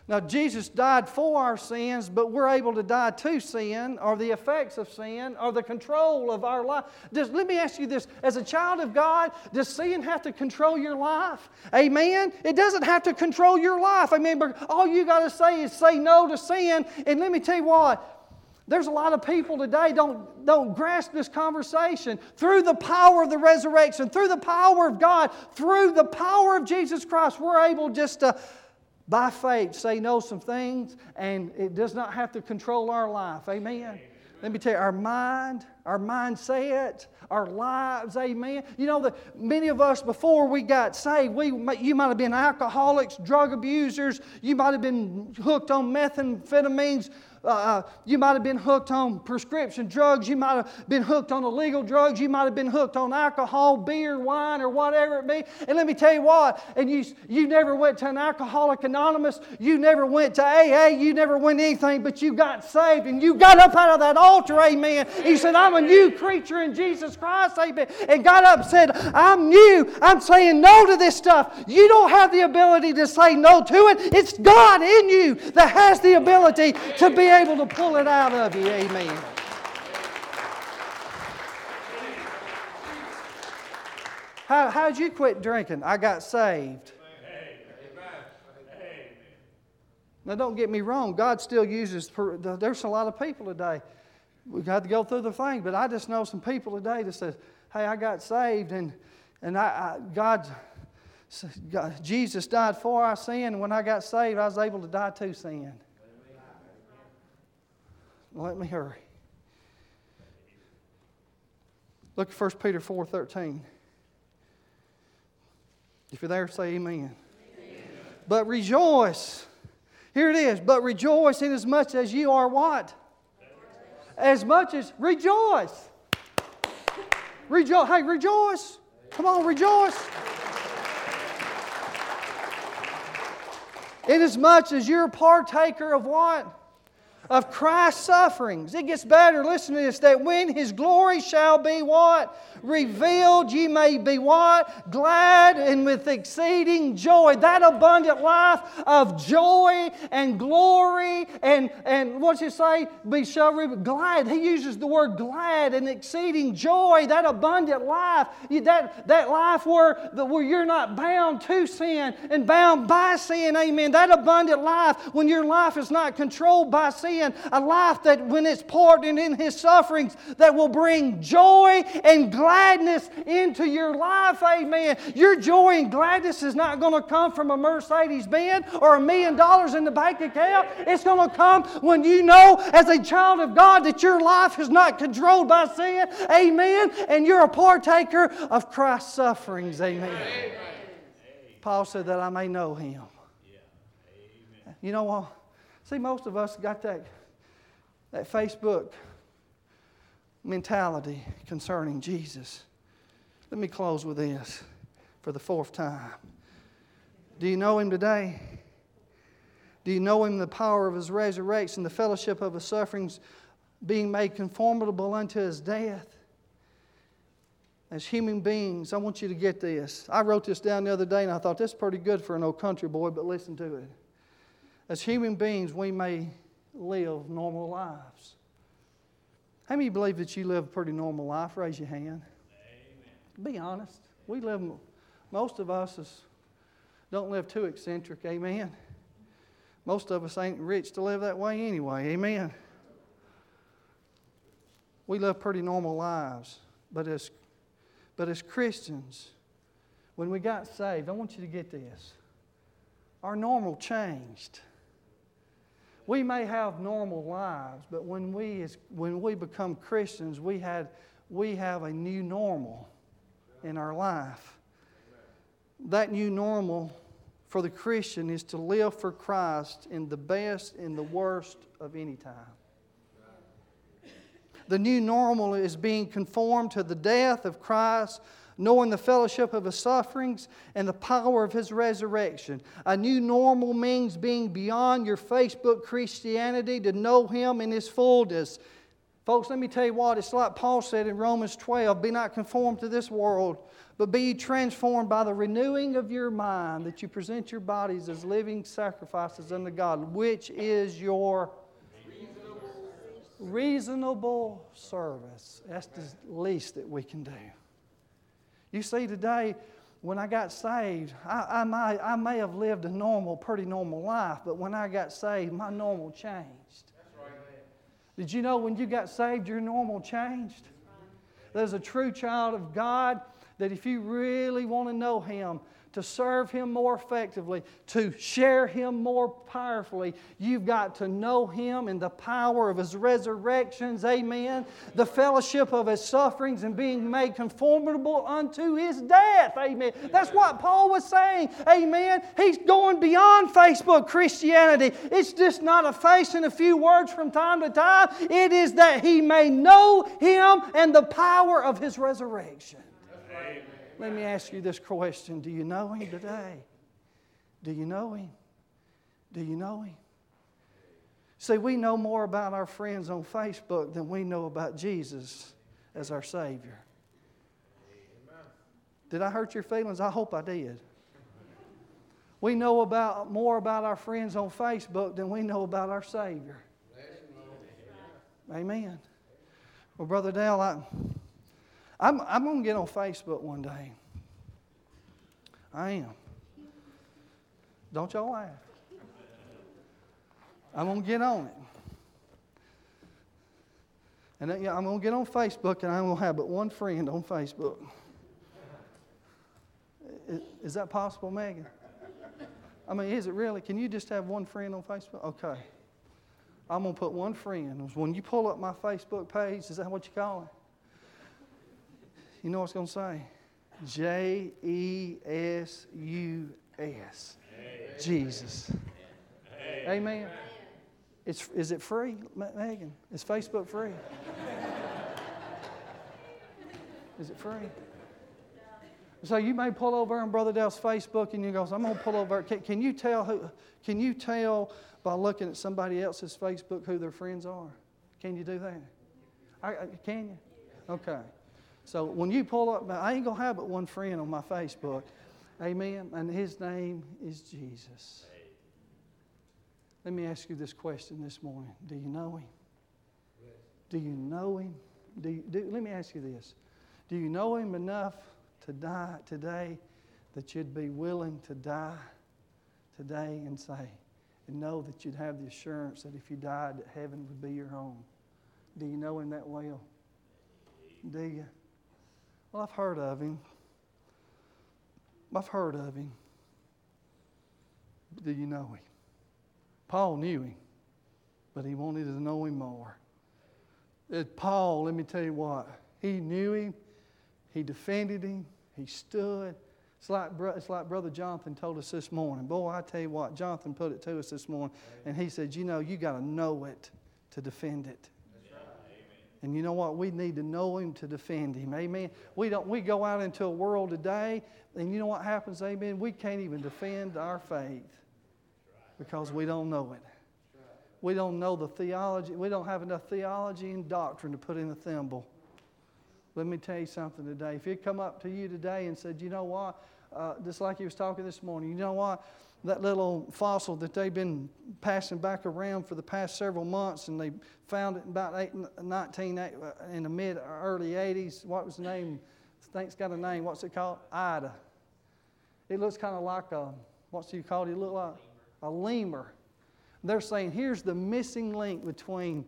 Now, Jesus died for our sins, but we're able to die to sin or the effects of sin or the control of our life. Does, let me ask you this as a child of God, does sin have to control your life? Amen? It doesn't have to control your life. Amen. But all you got to say is say no to sin. And let me tell you what, there's a lot of people today don't, don't grasp this conversation. Through the power of the resurrection, through the power of God, through the power of Jesus Christ, we're able just to by faith say no some things, and it does not have to control our life. Amen. Let me tell you, our mind, our mindset, our lives, amen. You know that many of us before we got saved, we you might have been alcoholics, drug abusers, you might have been hooked on methamphetamines, uh, uh, you might have been hooked on prescription drugs. You might have been hooked on illegal drugs. You might have been hooked on alcohol, beer, wine, or whatever it be. And let me tell you what, and you, you never went to an Alcoholic Anonymous. You never went to AA. You never went anything, but you got saved and you got up out of that altar, amen. He said, I'm a new creature in Jesus Christ, amen. And got up and said, I'm new. I'm saying no to this stuff. You don't have the ability to say no to it. It's God in you that has the ability to be able to pull it out of you. Amen. How, how'd you quit drinking? I got saved. Now, don't get me wrong. God still uses, there's a lot of people today. We got to go through the thing, but I just know some people today that says, hey, I got saved and, and I, I God, God, Jesus died for our sin. When I got saved, I was able to die to sin. Let me hurry. Look at 1 Peter 4.13. If you're there, say amen. amen. But rejoice. Here it is. But rejoice in as much as you are what? As much as rejoice. Rejoice. Hey, rejoice. Come on, rejoice. Inasmuch as you're a partaker of what? Of Christ's sufferings. It gets better. Listen to this that when his glory shall be what? Revealed, ye may be what? Glad and with exceeding joy. That abundant life of joy and glory and, and what's it say? Be shall re- glad. He uses the word glad and exceeding joy. That abundant life. That, that life where, where you're not bound to sin and bound by sin. Amen. That abundant life when your life is not controlled by sin a life that when it's poured in, in His sufferings, that will bring joy and gladness into your life. Amen. Your joy and gladness is not going to come from a Mercedes Benz or a million dollars in the bank account. It's going to come when you know, as a child of God, that your life is not controlled by sin. Amen. And you're a partaker of Christ's sufferings. Amen. Amen. Paul said that I may know him. You know what? See, most of us got that, that Facebook mentality concerning Jesus. Let me close with this for the fourth time. Do you know him today? Do you know him the power of his resurrection, the fellowship of his sufferings, being made conformable unto his death? As human beings, I want you to get this. I wrote this down the other day and I thought this is pretty good for an old country boy, but listen to it as human beings, we may live normal lives. How many believe that you live a pretty normal life? Raise your hand. Amen. Be honest. We live, most of us is, don't live too eccentric. Amen. Most of us ain't rich to live that way anyway. Amen. We live pretty normal lives. But as, but as Christians, when we got saved, I want you to get this. Our normal changed we may have normal lives, but when we, when we become Christians, we, had, we have a new normal in our life. That new normal for the Christian is to live for Christ in the best and the worst of any time. The new normal is being conformed to the death of Christ knowing the fellowship of his sufferings and the power of his resurrection. A new normal means being beyond your Facebook Christianity to know him in his fullness. Folks, let me tell you what, it's like Paul said in Romans 12 be not conformed to this world, but be transformed by the renewing of your mind, that you present your bodies as living sacrifices unto God, which is your reasonable, reasonable service. That's the least that we can do. You see, today, when I got saved, I, I, might, I may have lived a normal, pretty normal life, but when I got saved, my normal changed. Right. Did you know when you got saved, your normal changed? There's a true child of God that if you really want to know Him, to serve Him more effectively, to share Him more powerfully, you've got to know Him in the power of His resurrections, amen. The fellowship of His sufferings and being made conformable unto His death, amen. That's what Paul was saying, amen. He's going beyond Facebook Christianity. It's just not a face and a few words from time to time, it is that He may know Him and the power of His resurrection. Let me ask you this question Do you know Him today? Do you know Him? Do you know Him? See, we know more about our friends on Facebook than we know about Jesus as our Savior. Did I hurt your feelings? I hope I did. We know about, more about our friends on Facebook than we know about our Savior. Amen. Well, Brother Dale, I, I'm, I'm going to get on Facebook one day. I am. Don't y'all laugh. I'm going to get on it. And then, yeah, I'm going to get on Facebook and I'm going to have but one friend on Facebook. Is, is that possible, Megan? I mean, is it really? Can you just have one friend on Facebook? Okay. I'm going to put one friend. When you pull up my Facebook page, is that what you call it? You know what it's going to say? J E S U S. Jesus. Amen. It's, is it free, Megan? Is Facebook free? is it free? So you may pull over on Brother Dale's Facebook and you go, I'm going to pull over. Can, can, you tell who, can you tell by looking at somebody else's Facebook who their friends are? Can you do that? I, I, can you? Okay. So when you pull up, I ain't going to have but one friend on my Facebook. Amen. And his name is Jesus. Let me ask you this question this morning Do you know him? Do you know him? Do you, do, let me ask you this Do you know him enough to die today that you'd be willing to die today and say, and know that you'd have the assurance that if you died, that heaven would be your home? Do you know him that well? Do you? Well, I've heard of him. I've heard of him. Do you know him? Paul knew him, but he wanted to know him more. Uh, Paul, let me tell you what, he knew him, he defended him, he stood. It's like, it's like Brother Jonathan told us this morning. Boy, I tell you what, Jonathan put it to us this morning, and he said, You know, you got to know it to defend it. And you know what? We need to know Him to defend Him. Amen. We don't. We go out into a world today, and you know what happens? Amen. We can't even defend our faith because we don't know it. We don't know the theology. We don't have enough theology and doctrine to put in a thimble. Let me tell you something today. If it come up to you today and said, you know what, uh, just like he was talking this morning, you know what, that little fossil that they've been passing back around for the past several months, and they found it about eight, 19 uh, in the mid early 80s. What was the name? It's got a name. What's it called? Ida. It looks kind of like a what's you called? it? It look like a lemur. They're saying here's the missing link between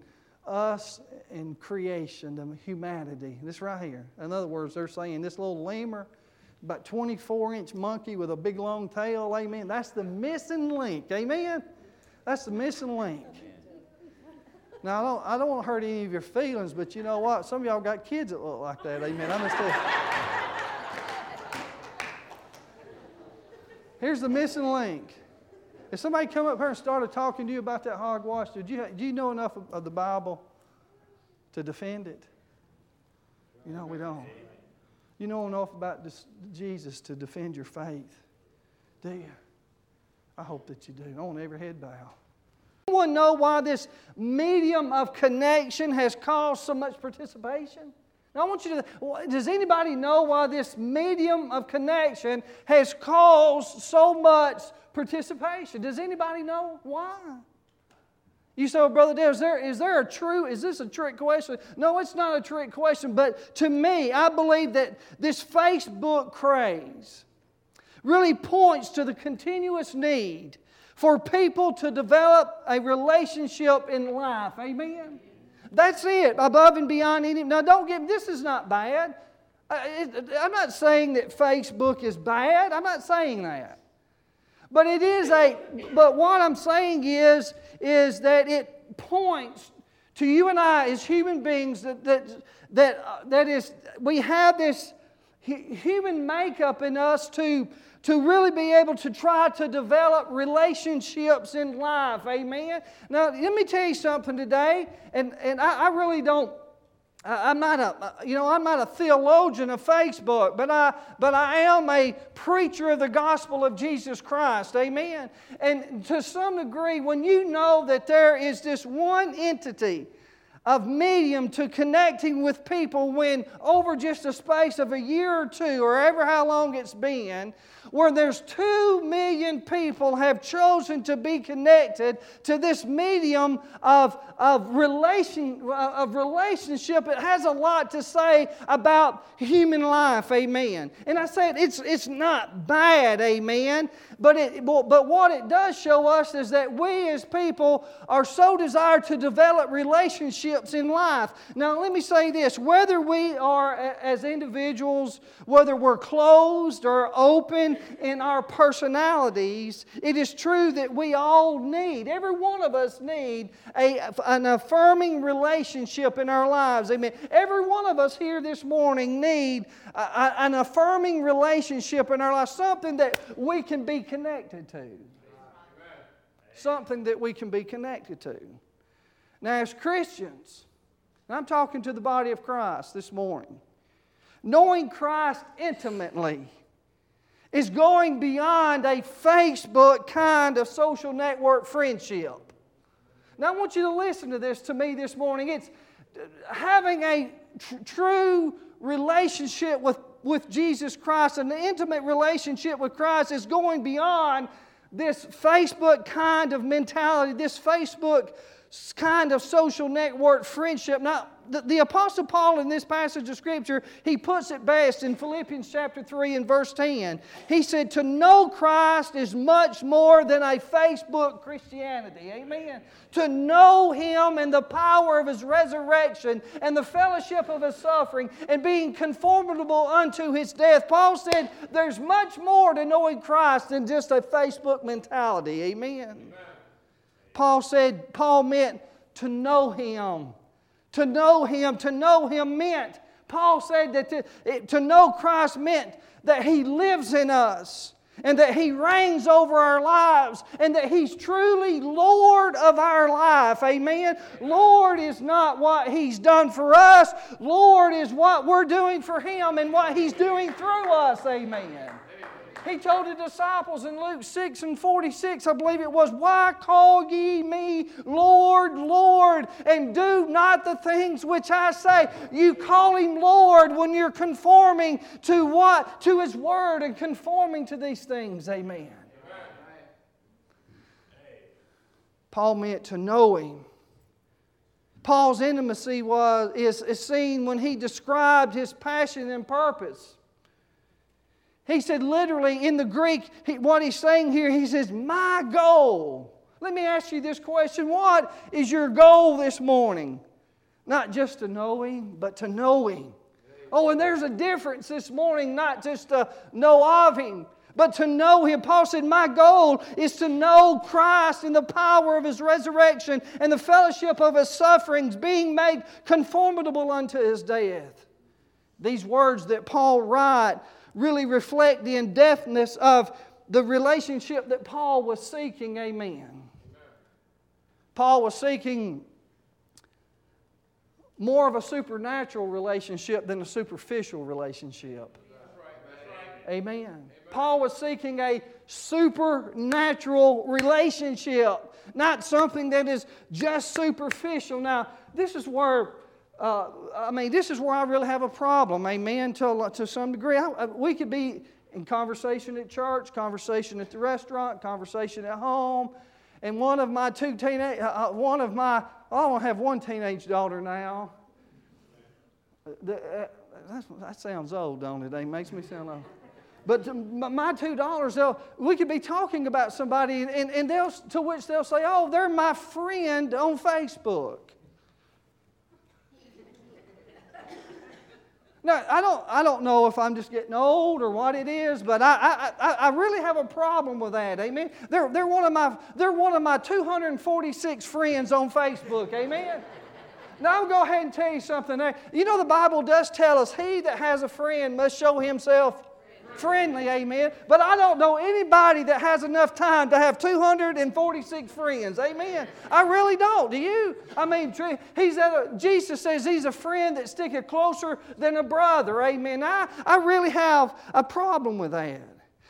us and creation, the humanity. This right here. In other words, they're saying this little lemur about 24 inch monkey with a big long tail, amen. That's the missing link, amen. That's the missing link. Now, I don't, I don't want to hurt any of your feelings, but you know what? Some of y'all got kids that look like that, amen. I'm just Here's the missing link. If somebody come up here and started talking to you about that hogwash, did you, do you know enough of, of the Bible to defend it? You know, we don't. You know enough about this, Jesus to defend your faith, do you? I hope that you do. Want every head bow. Anyone know why this medium of connection has caused so much participation? Now, I want you to, does anybody know why this medium of connection has caused so much participation? Does anybody know why? You say, well, Brother Dale, is there, is there a true, is this a trick question? No, it's not a trick question, but to me, I believe that this Facebook craze really points to the continuous need for people to develop a relationship in life. Amen? That's it, above and beyond any. Now, don't get, this is not bad. Uh, I'm not saying that Facebook is bad. I'm not saying that. But it is a, but what I'm saying is, is that it points to you and I as human beings that, that, that, uh, that is, we have this human makeup in us to, to really be able to try to develop relationships in life. Amen. Now, let me tell you something today, and, and I, I really don't I'm not a, uh, you know, I'm not a theologian of Facebook, but I, but I am a preacher of the gospel of Jesus Christ. Amen. And to some degree, when you know that there is this one entity of medium to connecting with people when over just a space of a year or two or ever how long it's been where there's two million people have chosen to be connected to this medium of, of, relation, uh, of relationship, it has a lot to say about human life, amen. And I said it's, it's not bad, amen, but, it, but what it does show us is that we as people are so desired to develop relationships in life. Now, let me say this whether we are as individuals, whether we're closed or open, in our personalities, it is true that we all need, every one of us need a, an affirming relationship in our lives. Amen. Every one of us here this morning need a, a, an affirming relationship in our lives, something that we can be connected to. Something that we can be connected to. Now, as Christians, and I'm talking to the body of Christ this morning, knowing Christ intimately is going beyond a Facebook kind of social network friendship. Now, I want you to listen to this to me this morning. It's uh, having a tr- true relationship with, with Jesus Christ, an intimate relationship with Christ is going beyond this Facebook kind of mentality, this Facebook kind of social network friendship. Now, the, the Apostle Paul in this passage of Scripture, he puts it best in Philippians chapter 3 and verse 10. He said, To know Christ is much more than a Facebook Christianity. Amen. To know Him and the power of His resurrection and the fellowship of His suffering and being conformable unto His death. Paul said, There's much more to knowing Christ than just a Facebook mentality. Amen. Amen. Paul said, Paul meant to know Him to know Him, to know Him meant, Paul said that to, it, to know Christ meant that He lives in us and that He reigns over our lives and that He's truly Lord of our life. Amen. Lord is not what He's done for us, Lord is what we're doing for Him and what He's doing through us. Amen. He told the disciples in Luke 6 and 46, I believe it was, Why call ye me Lord, Lord, and do not the things which I say? You call him Lord when you're conforming to what? To his word and conforming to these things. Amen. Amen. Paul meant to know him. Paul's intimacy was, is, is seen when he described his passion and purpose. He said, literally in the Greek, he, what he's saying here, he says, My goal. Let me ask you this question What is your goal this morning? Not just to know Him, but to know Him. Oh, and there's a difference this morning, not just to know of Him, but to know Him. Paul said, My goal is to know Christ in the power of His resurrection and the fellowship of His sufferings, being made conformable unto His death. These words that Paul writes really reflect the in depthness of the relationship that Paul was seeking. Amen. Paul was seeking more of a supernatural relationship than a superficial relationship. Amen. Amen. Paul was seeking a supernatural relationship, not something that is just superficial. Now, this is where uh, I mean, this is where I really have a problem, amen, to, to some degree. I, we could be in conversation at church, conversation at the restaurant, conversation at home, and one of my two teenage, uh, uh one of my, I don't have one teenage daughter now. The, uh, that sounds old, don't it? It makes me sound old. But my two dollars, we could be talking about somebody, and, and they'll, to which they'll say, "Oh, they're my friend on Facebook." Now, I don't, I don't know if I'm just getting old or what it is, but I, I, I really have a problem with that. Amen. They're, they're, one, of my, they're one of my 246 friends on Facebook. Amen. now, I'll go ahead and tell you something. You know, the Bible does tell us he that has a friend must show himself friendly, amen. But I don't know anybody that has enough time to have 246 friends, amen. I really don't. Do you? I mean, he's a, Jesus says he's a friend that sticketh closer than a brother, amen. I, I really have a problem with that.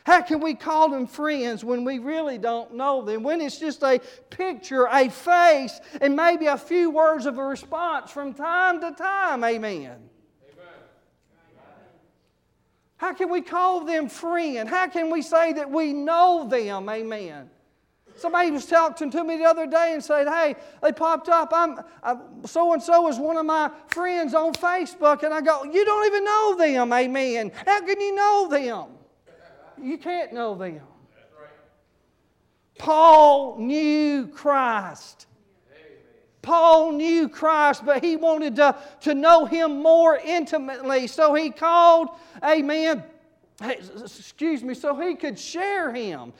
How can we call them friends when we really don't know them? When it's just a picture, a face, and maybe a few words of a response from time to time, amen. How can we call them friend? How can we say that we know them? Amen. Somebody was talking to me the other day and said, "Hey, they popped up. I'm so and so is one of my friends on Facebook." And I go, "You don't even know them, Amen. How can you know them? You can't know them." Paul knew Christ. Paul knew Christ, but he wanted to, to know him more intimately. So he called, amen, excuse me, so he could share him.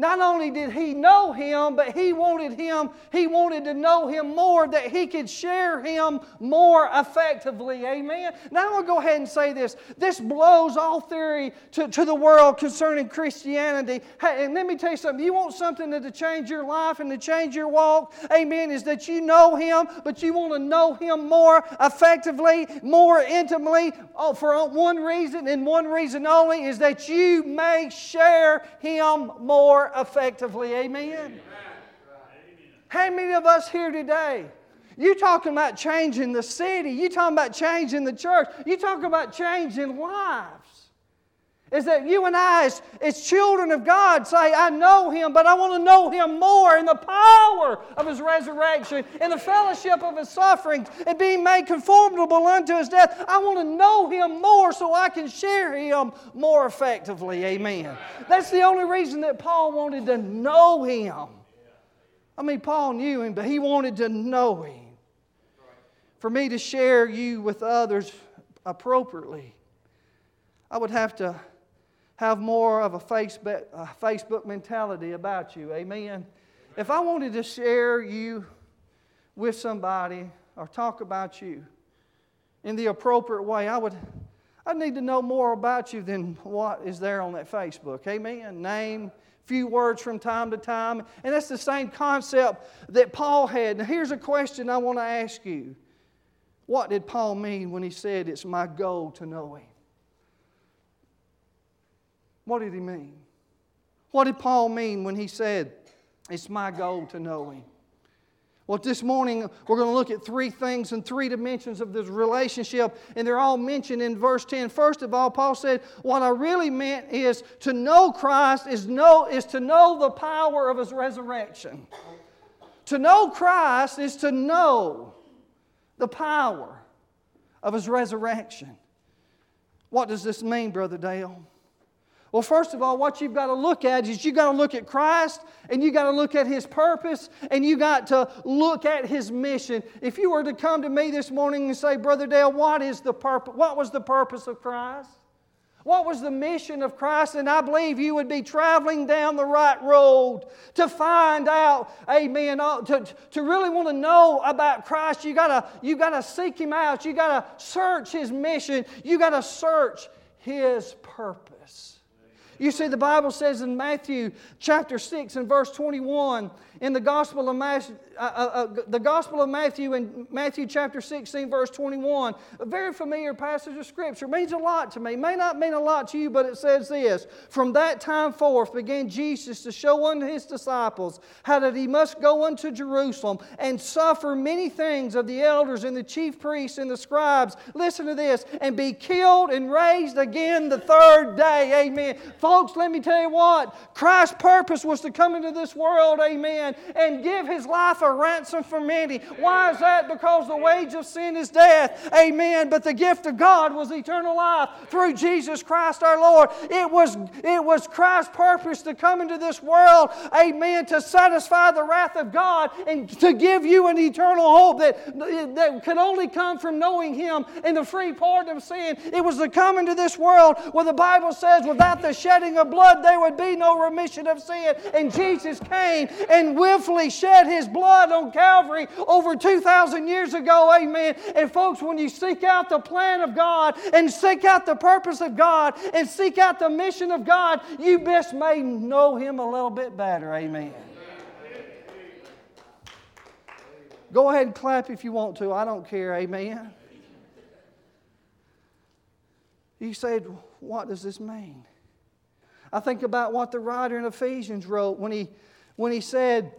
Not only did he know him, but he wanted him, he wanted to know him more that he could share him more effectively. Amen. Now I'm going to go ahead and say this. This blows all theory to, to the world concerning Christianity. Hey, and let me tell you something. You want something to change your life and to change your walk, amen, is that you know him, but you want to know him more effectively, more intimately, oh, for one reason and one reason only, is that you may share him more effectively. Amen? Amen. How many of us here today? You talking about changing the city. You talking about changing the church. You talking about changing lives is that you and I, as, as children of God, say, I know Him, but I want to know Him more in the power of His resurrection, in the fellowship of His sufferings, and being made conformable unto His death. I want to know Him more so I can share Him more effectively. Amen. That's the only reason that Paul wanted to know Him. I mean, Paul knew Him, but he wanted to know Him. For me to share you with others appropriately, I would have to have more of a Facebook, a Facebook mentality about you. Amen. If I wanted to share you with somebody or talk about you in the appropriate way, I would I need to know more about you than what is there on that Facebook. Amen. Name, few words from time to time. And that's the same concept that Paul had. Now, here's a question I want to ask you What did Paul mean when he said, It's my goal to know him? What did he mean? What did Paul mean when he said, It's my goal to know him? Well, this morning we're going to look at three things and three dimensions of this relationship, and they're all mentioned in verse 10. First of all, Paul said, What I really meant is to know Christ is, know, is to know the power of his resurrection. To know Christ is to know the power of his resurrection. What does this mean, Brother Dale? Well, first of all, what you've got to look at is you've got to look at Christ and you've got to look at his purpose and you've got to look at his mission. If you were to come to me this morning and say, Brother Dale, what is the purpose? What was the purpose of Christ? What was the mission of Christ? And I believe you would be traveling down the right road to find out, amen, uh, to, to really want to know about Christ. You gotta, you gotta seek Him out. You gotta search His mission. You gotta search His purpose. You see, the Bible says in Matthew chapter 6 and verse 21, in the Gospel of Matthew, uh, uh, uh, the Gospel of Matthew in Matthew chapter 16, verse 21, a very familiar passage of Scripture. means a lot to me. May not mean a lot to you, but it says this From that time forth began Jesus to show unto his disciples how that he must go unto Jerusalem and suffer many things of the elders and the chief priests and the scribes. Listen to this and be killed and raised again the third day. Amen. Folks, let me tell you what Christ's purpose was to come into this world. Amen amen, and give his life a ransom for many. Why is that? Because the wage of sin is death, amen, but the gift of God was eternal life through Jesus Christ our Lord. It was, it was Christ's purpose to come into this world, amen, to satisfy the wrath of God and to give you an eternal hope that, that could only come from knowing Him and the free pardon of sin. It was to come into this world where the Bible says, without the shedding of blood, there would be no remission of sin. And Jesus came and willfully shed His blood on Calvary over 2,000 years ago, amen. And folks, when you seek out the plan of God and seek out the purpose of God and seek out the mission of God, you best may know Him a little bit better, amen. Go ahead and clap if you want to. I don't care. Amen. You said, What does this mean? I think about what the writer in Ephesians wrote when he, when he said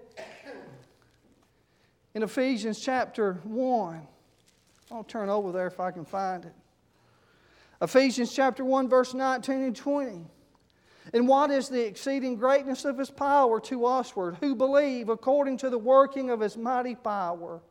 in Ephesians chapter 1. I'll turn over there if I can find it. Ephesians chapter 1, verse 19 and 20. And what is the exceeding greatness of his power to usward, who believe according to the working of his mighty power,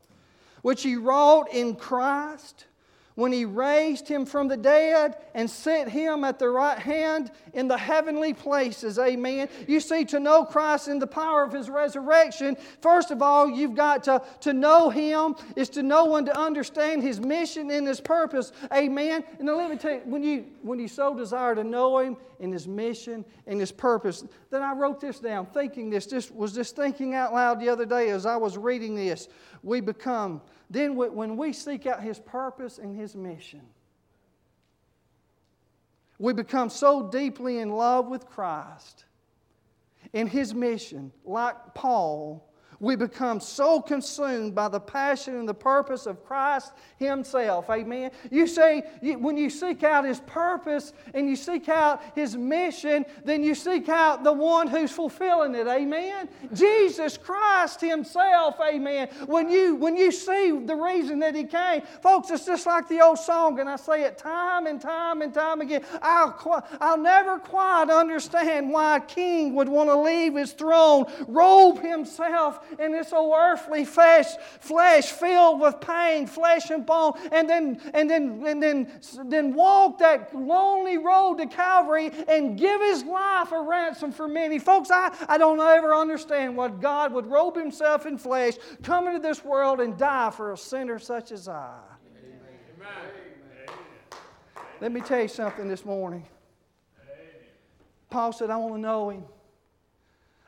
which he wrought in Christ when he raised him from the dead and set him at the right hand in the heavenly places. Amen. You see, to know Christ in the power of his resurrection, first of all, you've got to, to know him, is to know and to understand his mission and his purpose. Amen. And now let me tell you, when you, when you so desire to know him and his mission and his purpose, then I wrote this down, thinking this, just was just thinking out loud the other day as I was reading this. We become then when we seek out His purpose and His mission, we become so deeply in love with Christ and His mission, like Paul we become so consumed by the passion and the purpose of Christ Himself. Amen. You say, when you seek out His purpose and you seek out His mission, then you seek out the one who's fulfilling it. Amen. Jesus Christ Himself. Amen. When you, when you see the reason that He came, folks, it's just like the old song, and I say it time and time and time again. I'll, I'll never quite understand why a king would want to leave his throne, robe himself in this old earthly flesh, flesh filled with pain, flesh and bone, and then and then and then then walk that lonely road to Calvary and give his life a ransom for many. Folks, I, I don't ever understand what God would robe himself in flesh, come into this world and die for a sinner such as I. Let me tell you something this morning. Paul said, I want to know him.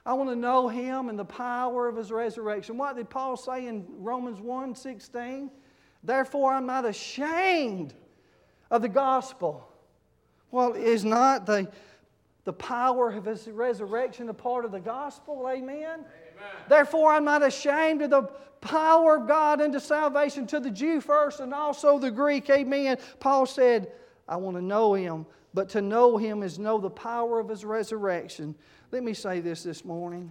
I want to know him and the power of his resurrection. What did Paul say in Romans 1 16? Therefore, I'm not ashamed of the gospel. Well, is not the, the power of his resurrection a part of the gospel? Amen? Amen? Therefore, I'm not ashamed of the power of God unto salvation to the Jew first and also the Greek. Amen. Paul said, I want to know him, but to know him is know the power of his resurrection. Let me say this this morning.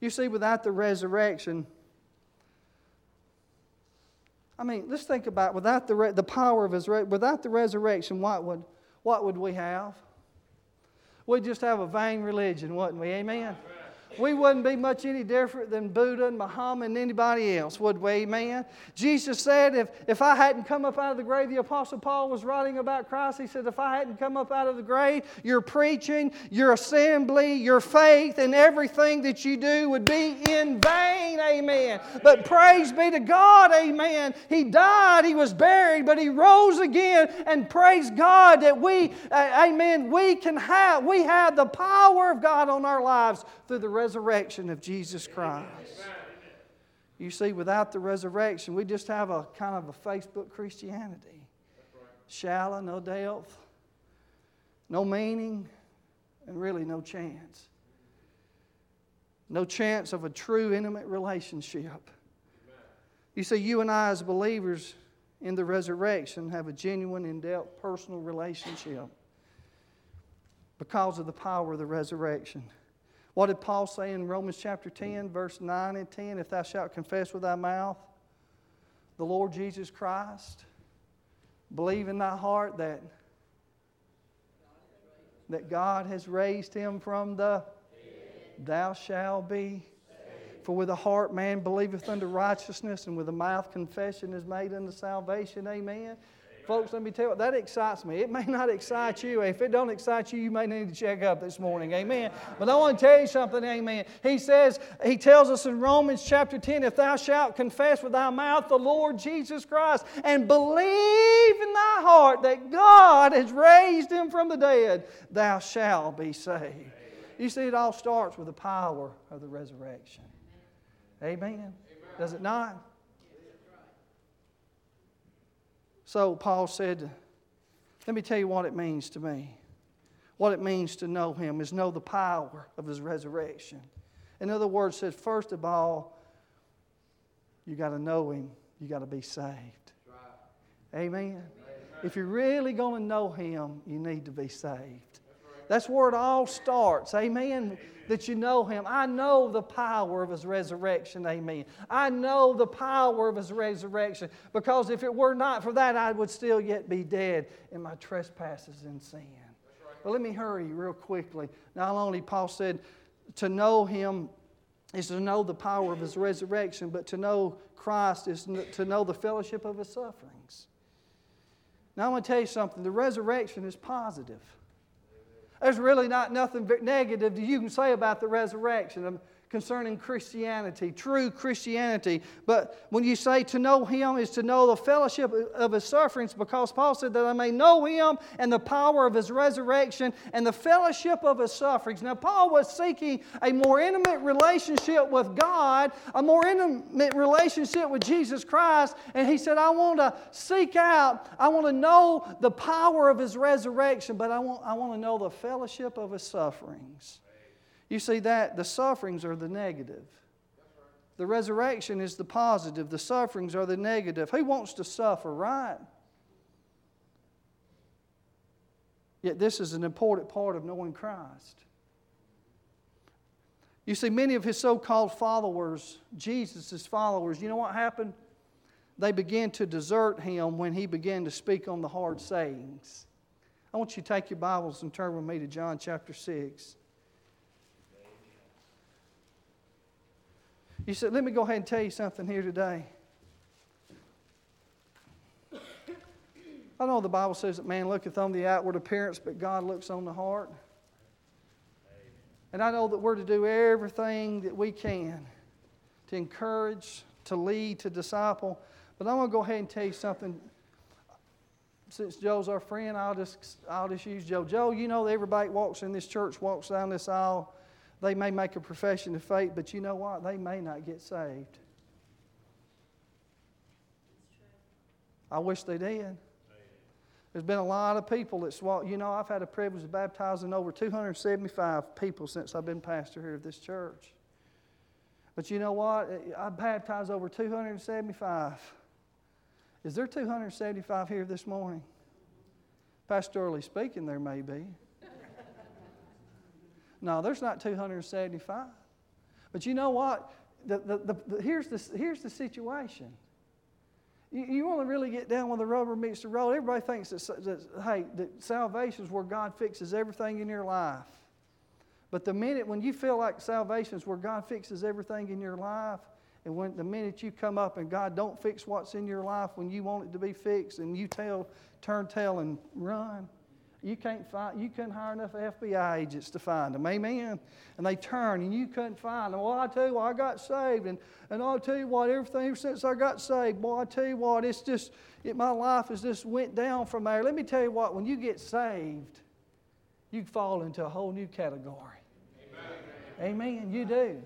You see, without the resurrection, I mean, let's think about without the, re- the power of his re- without the resurrection, what would, what would we have? We'd just have a vain religion, wouldn't we? Amen we wouldn't be much any different than Buddha and Muhammad and anybody else, would we? Amen. Jesus said, if, if I hadn't come up out of the grave, the Apostle Paul was writing about Christ. He said, if I hadn't come up out of the grave, your preaching, your assembly, your faith, and everything that you do would be in vain. Amen. But praise be to God. Amen. He died, he was buried, but he rose again. And praise God that we, uh, amen, we can have, we have the power of God on our lives through the resurrection of Jesus Christ. You see, without the resurrection, we just have a kind of a Facebook Christianity. Shallow, no depth, no meaning, and really no chance. No chance of a true intimate relationship. You see, you and I, as believers in the resurrection, have a genuine, in depth personal relationship because of the power of the resurrection. What did Paul say in Romans chapter 10, verse 9 and 10? If thou shalt confess with thy mouth the Lord Jesus Christ, believe in thy heart that, that God has raised him from the, thou shalt be For with the heart man believeth unto righteousness, and with the mouth confession is made unto salvation. Amen. Folks, let me tell you that excites me. It may not excite you. If it don't excite you, you may need to check up this morning. Amen. But I want to tell you something. Amen. He says, he tells us in Romans chapter 10, if thou shalt confess with thy mouth the Lord Jesus Christ and believe in thy heart that God has raised him from the dead, thou shalt be saved. You see, it all starts with the power of the resurrection. Amen. Does it not? So Paul said, Let me tell you what it means to me. What it means to know him is know the power of his resurrection. In other words, said, first of all, you got to know him, you got to be saved. Amen. Amen. If you're really going to know him, you need to be saved. That's where it all starts. Amen. That you know Him. I know the power of His resurrection. Amen. I know the power of His resurrection because if it were not for that, I would still yet be dead in my trespasses and sin. But let me hurry real quickly. Not only Paul said to know Him is to know the power of His resurrection, but to know Christ is to know the fellowship of His sufferings. Now, I want to tell you something the resurrection is positive. There's really not nothing negative that you can say about the resurrection concerning Christianity, true Christianity. But when you say to know Him is to know the fellowship of His sufferings, because Paul said that I may know Him and the power of His resurrection and the fellowship of His sufferings. Now, Paul was seeking a more intimate relationship with God, a more intimate relationship with Jesus Christ, and he said, I want to seek out, I want to know the power of His resurrection, but I want, I want to know the fellowship of His sufferings. You see that the sufferings are the negative. The resurrection is the positive. The sufferings are the negative. Who wants to suffer, right? Yet this is an important part of knowing Christ. You see, many of his so called followers, Jesus' followers, you know what happened? They began to desert him when he began to speak on the hard sayings. I want you to take your Bibles and turn with me to John chapter 6. You said, let me go ahead and tell you something here today. I know the Bible says that man looketh on the outward appearance, but God looks on the heart. And I know that we're to do everything that we can to encourage, to lead, to disciple. But I'm going to go ahead and tell you something. Since Joe's our friend, I'll just, I'll just use Joe. Joe, you know everybody walks in this church, walks down this aisle, they may make a profession of faith, but you know what? They may not get saved. I wish they did. There's been a lot of people that swap. You know, I've had a privilege of baptizing over 275 people since I've been pastor here at this church. But you know what? I baptized over 275. Is there 275 here this morning? Pastorally speaking, there may be. No, there's not 275. But you know what? The, the, the, the here's, the, here's the situation. You, you want to really get down when the rubber meets the road. Everybody thinks that, that, hey, that salvation is where God fixes everything in your life. But the minute when you feel like salvation is where God fixes everything in your life, and when the minute you come up and God don't fix what's in your life when you want it to be fixed, and you tell, turn tail and run, you can't find, you couldn't hire enough FBI agents to find them. Amen. And they turn and you couldn't find them. Well, I tell you what, I got saved. And, and I'll tell you what, everything ever since I got saved, boy, I tell you what, it's just, it, my life has just went down from there. Let me tell you what, when you get saved, you fall into a whole new category. Amen. Amen. You do.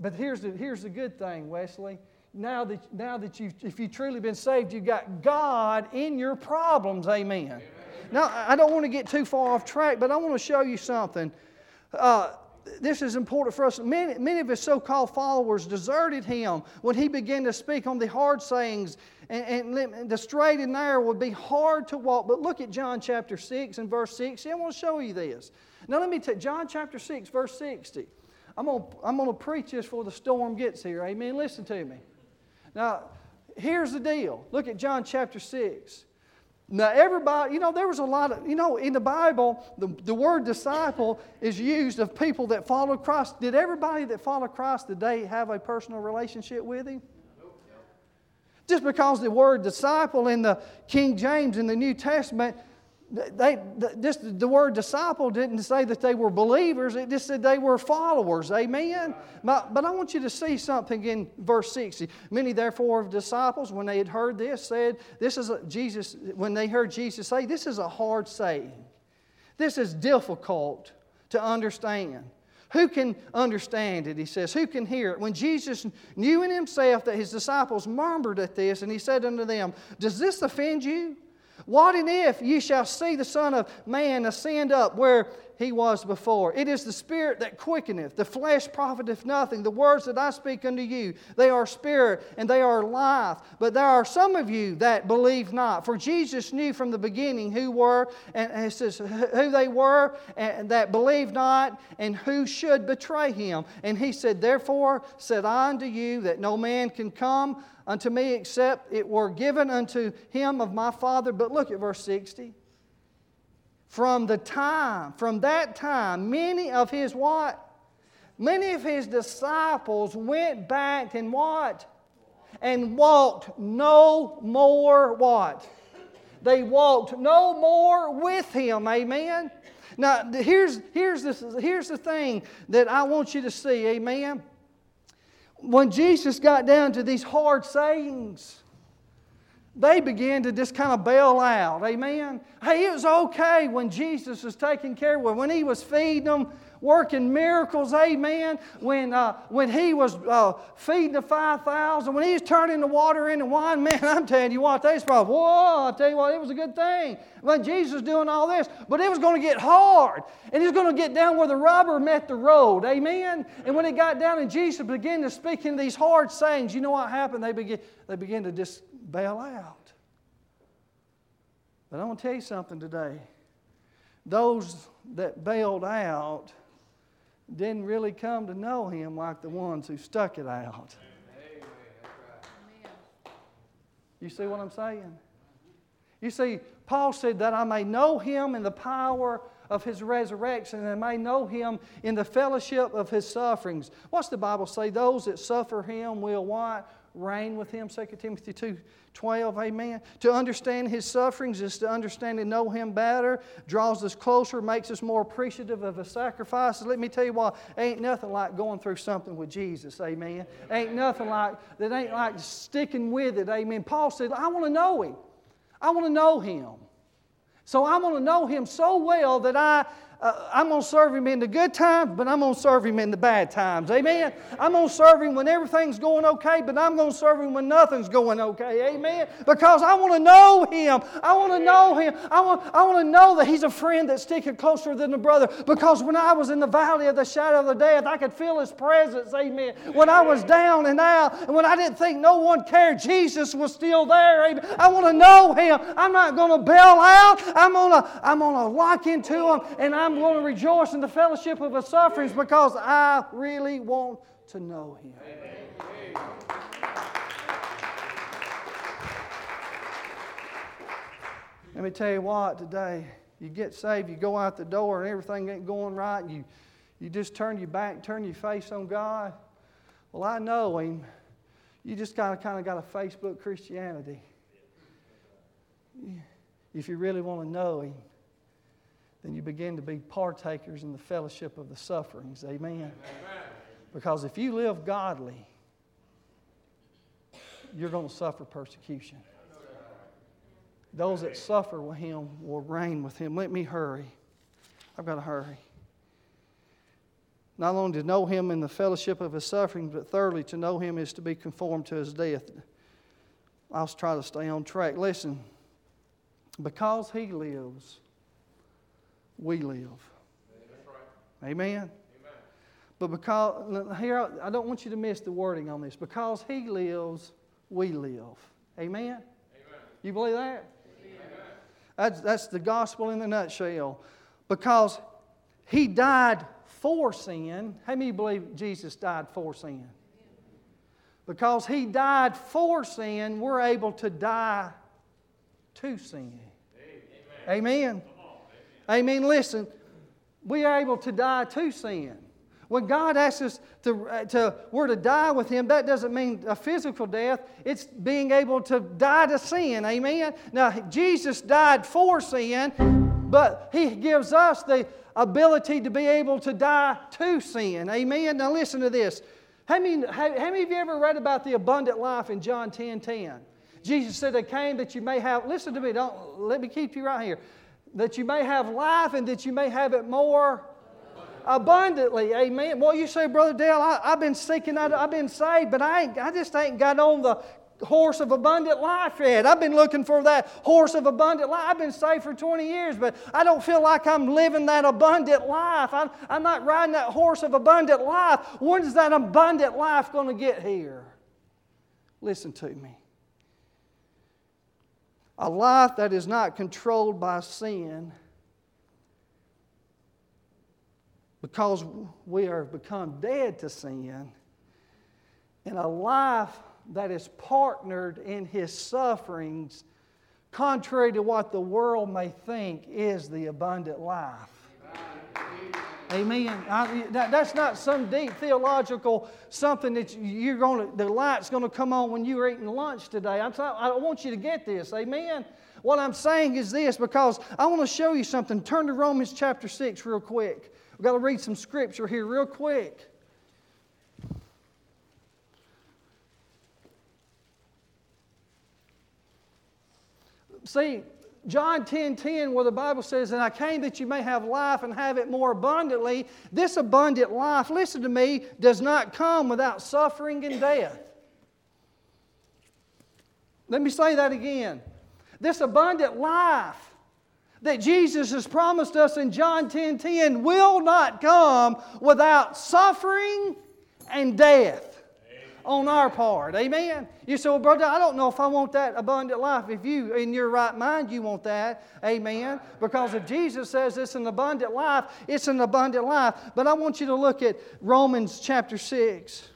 But here's the, here's the good thing, Wesley. Now that, now that you've, if you've truly been saved, you've got God in your problems. Amen. Amen. Now, I don't want to get too far off track, but I want to show you something. Uh, this is important for us. Many, many of his so called followers deserted him when he began to speak on the hard sayings, and, and, the straight and narrow would be hard to walk. But look at John chapter 6 and verse 60. I want to show you this. Now, let me take John chapter 6, verse 60. I'm going to, I'm going to preach this before the storm gets here. Amen. Listen to me. Now, here's the deal. Look at John chapter 6. Now, everybody, you know, there was a lot of, you know, in the Bible, the, the word disciple is used of people that followed Christ. Did everybody that followed Christ today have a personal relationship with Him? Just because the word disciple in the King James in the New Testament they, this, the word disciple didn't say that they were believers, it just said they were followers. Amen? But, but I want you to see something in verse 60. Many, therefore, of disciples, when they had heard this, said, This is a, Jesus, when they heard Jesus say, This is a hard saying. This is difficult to understand. Who can understand it? He says, Who can hear it? When Jesus knew in himself that his disciples murmured at this, and he said unto them, Does this offend you? What and if ye shall see the Son of Man ascend up where he was before? It is the Spirit that quickeneth, the flesh profiteth nothing. The words that I speak unto you, they are spirit and they are life. But there are some of you that believe not. For Jesus knew from the beginning who were, and says, who they were and that believed not, and who should betray him. And he said, Therefore said I unto you that no man can come unto me except it were given unto him of my Father. But look at verse 60. From the time, from that time, many of his what? Many of his disciples went back and what? And walked no more what? They walked no more with him. Amen. Now, here's, here's, this, here's the thing that I want you to see. Amen when Jesus got down to these hard sayings, they began to just kind of bail out. Amen. Hey, it was okay when Jesus was taking care of them, when he was feeding them, working miracles. Amen. When, uh, when he was uh, feeding the 5,000, when he was turning the water into wine, man, I'm telling you what, they probably, whoa, I tell you what, it was a good thing. When Jesus was doing all this, but it was going to get hard. And he was going to get down where the rubber met the road. Amen. And when it got down and Jesus began to speak in these hard sayings, you know what happened? They began, they began to just bail out. But I want to tell you something today. Those that bailed out didn't really come to know him like the ones who stuck it out. You see what I'm saying? You see, Paul said that I may know him in the power of his resurrection and may know him in the fellowship of his sufferings. What's the Bible say? Those that suffer him will what? Reign with him, 2 Timothy 2 12, amen. To understand his sufferings is to understand and know him better, draws us closer, makes us more appreciative of his sacrifices. Let me tell you what, ain't nothing like going through something with Jesus, amen. Ain't nothing like, that ain't like sticking with it, amen. Paul said, I want to know him. I want to know him. So I want to know him so well that I uh, I'm going to serve Him in the good times, but I'm going to serve Him in the bad times. Amen. I'm going to serve Him when everything's going okay, but I'm going to serve Him when nothing's going okay. Amen. Because I want to know Him. I want to know Him. I want, I want to know that He's a friend that's sticking closer than a brother. Because when I was in the valley of the shadow of the death, I could feel His presence. Amen. When I was down and out, and when I didn't think no one cared, Jesus was still there. Amen. I want to know Him. I'm not going to bail out. I'm going to I'm going to lock into Him, and I I'm going to rejoice in the fellowship of his sufferings because I really want to know him. Let me tell you what, today, you get saved, you go out the door, and everything ain't going right, and you, you just turn your back, turn your face on God. Well, I know Him. You just kind of, kind of got a Facebook Christianity. If you really want to know Him then you begin to be partakers in the fellowship of the sufferings. Amen. Amen. Because if you live godly, you're going to suffer persecution. Those that suffer with him will reign with him. Let me hurry. I've got to hurry. Not only to know him in the fellowship of his sufferings, but thirdly, to know him is to be conformed to his death. I'll try to stay on track. Listen, because he lives, we live. Right. Amen? Amen. But because, here, I don't want you to miss the wording on this. Because He lives, we live. Amen? Amen. You believe that? Amen. That's, that's the gospel in a nutshell. Because He died for sin. How many believe Jesus died for sin? Because He died for sin, we're able to die to sin. Amen. Amen. Listen, we are able to die to sin. When God asks us to, uh, to, we're to die with Him, that doesn't mean a physical death. It's being able to die to sin. Amen. Now, Jesus died for sin, but He gives us the ability to be able to die to sin. Amen. Now, listen to this. How many, how, how many of you ever read about the abundant life in John 10 10? Jesus said, I came that you may have, listen to me, don't let me keep you right here, that you may have life and that you may have it more abundantly. Amen. Well, you say, Brother Dale, I, have been seeking, that, I, have been saved, but I, ain't, I just ain't got on the horse of abundant life yet. I've been looking for that horse of abundant life. I've been saved for 20 years, but I don't feel like I'm living that abundant life. I'm, I'm not riding that horse of abundant life. When is that abundant life going to get here? Listen to me. A life that is not controlled by sin because we are become dead to sin, and a life that is partnered in his sufferings, contrary to what the world may think is the abundant life. Amen. I, that, that's not some deep theological something that you're going to, the light's going to come on when you're eating lunch today. I'm I want you to get this. Amen. What I'm saying is this because I want to show you something. Turn to Romans chapter 6 real quick. We've got to read some scripture here real quick. See, John 10 10, where the Bible says, And I came that you may have life and have it more abundantly. This abundant life, listen to me, does not come without suffering and death. Let me say that again. This abundant life that Jesus has promised us in John 10 10 will not come without suffering and death on our part. Amen. You say, well, brother, I don't know if I want that abundant life. If you, in your right mind, you want that. Amen. Because if Jesus says it's an abundant life, it's an abundant life. But I want you to look at Romans chapter 6.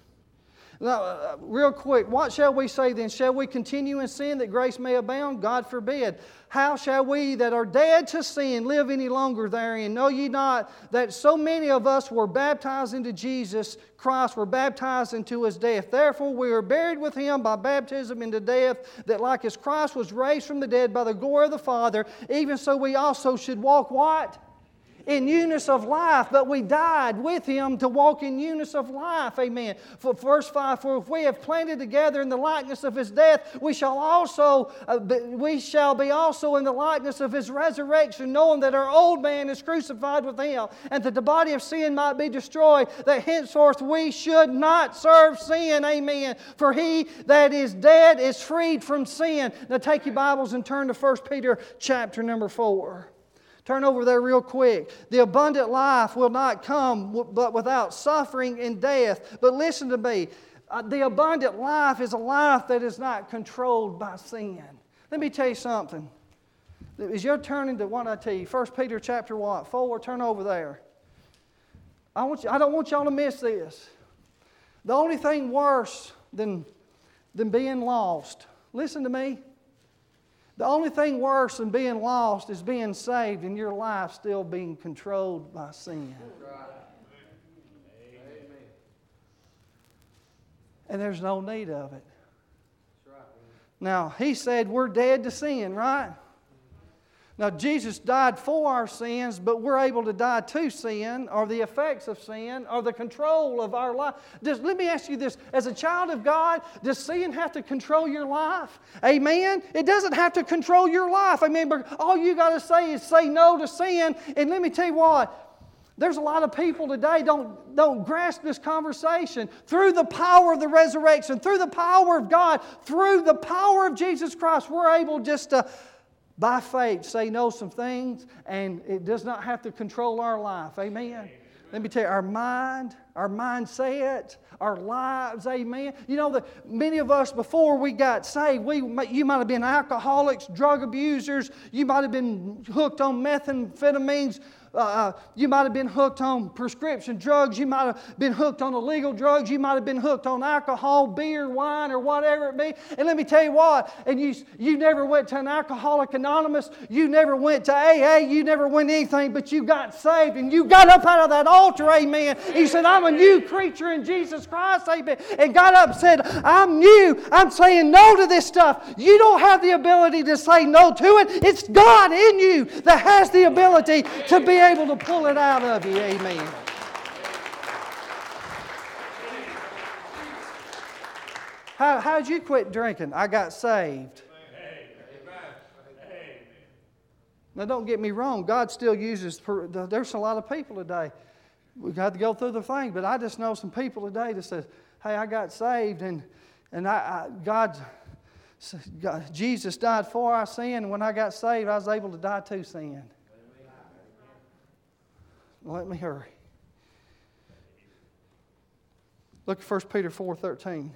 Now, uh, real quick, what shall we say then? Shall we continue in sin that grace may abound? God forbid. How shall we that are dead to sin live any longer therein? Know ye not that so many of us were baptized into Jesus Christ, were baptized into his death? Therefore, we are buried with him by baptism into death, that like as Christ was raised from the dead by the glory of the Father, even so we also should walk what? In newness of life, but we died with him to walk in newness of life. Amen. For verse 5, for if we have planted together in the likeness of his death, we shall also uh, be, we shall be also in the likeness of his resurrection, knowing that our old man is crucified with him, and that the body of sin might be destroyed, that henceforth we should not serve sin. Amen. For he that is dead is freed from sin. Now take your Bibles and turn to 1 Peter chapter number 4. Turn over there real quick. The abundant life will not come but without suffering and death. But listen to me. Uh, the abundant life is a life that is not controlled by sin. Let me tell you something. As you're turning to what I tell you, 1 Peter chapter what? 4, turn over there. I, want you, I don't want y'all to miss this. The only thing worse than, than being lost, listen to me, the only thing worse than being lost is being saved and your life still being controlled by sin. And there's no need of it. Now, he said we're dead to sin, right? Now, Jesus died for our sins, but we're able to die to sin, or the effects of sin, or the control of our life. Does, let me ask you this as a child of God, does sin have to control your life? Amen? It doesn't have to control your life. Amen. But all you got to say is say no to sin. And let me tell you what, there's a lot of people today don't, don't grasp this conversation. Through the power of the resurrection, through the power of God, through the power of Jesus Christ, we're able just to by faith say no some things, and it does not have to control our life. Amen. Amen. Let me tell you, our mind, our mindset, our lives, amen. You know, that many of us before we got saved, we, you might have been alcoholics, drug abusers, you might have been hooked on methamphetamines, uh, uh, you might have been hooked on prescription drugs. You might have been hooked on illegal drugs. You might have been hooked on alcohol, beer, wine, or whatever it be. And let me tell you what, and you, you never went to an Alcoholic Anonymous. You never went to AA. You never went anything, but you got saved and you got up out of that altar, amen. He said, I'm a new creature in Jesus Christ, amen. And got up and said, I'm new. I'm saying no to this stuff. You don't have the ability to say no to it. It's God in you that has the ability to be able to pull it out of you. Amen. How, how'd you quit drinking? I got saved. Now, don't get me wrong, God still uses, there's a lot of people today. We've got to go through the thing, but I just know some people today that says, hey, I got saved and, and I, I God, God, Jesus died for our sin, when I got saved, I was able to die to sin. Let me hurry. Look at 1 Peter 4.13.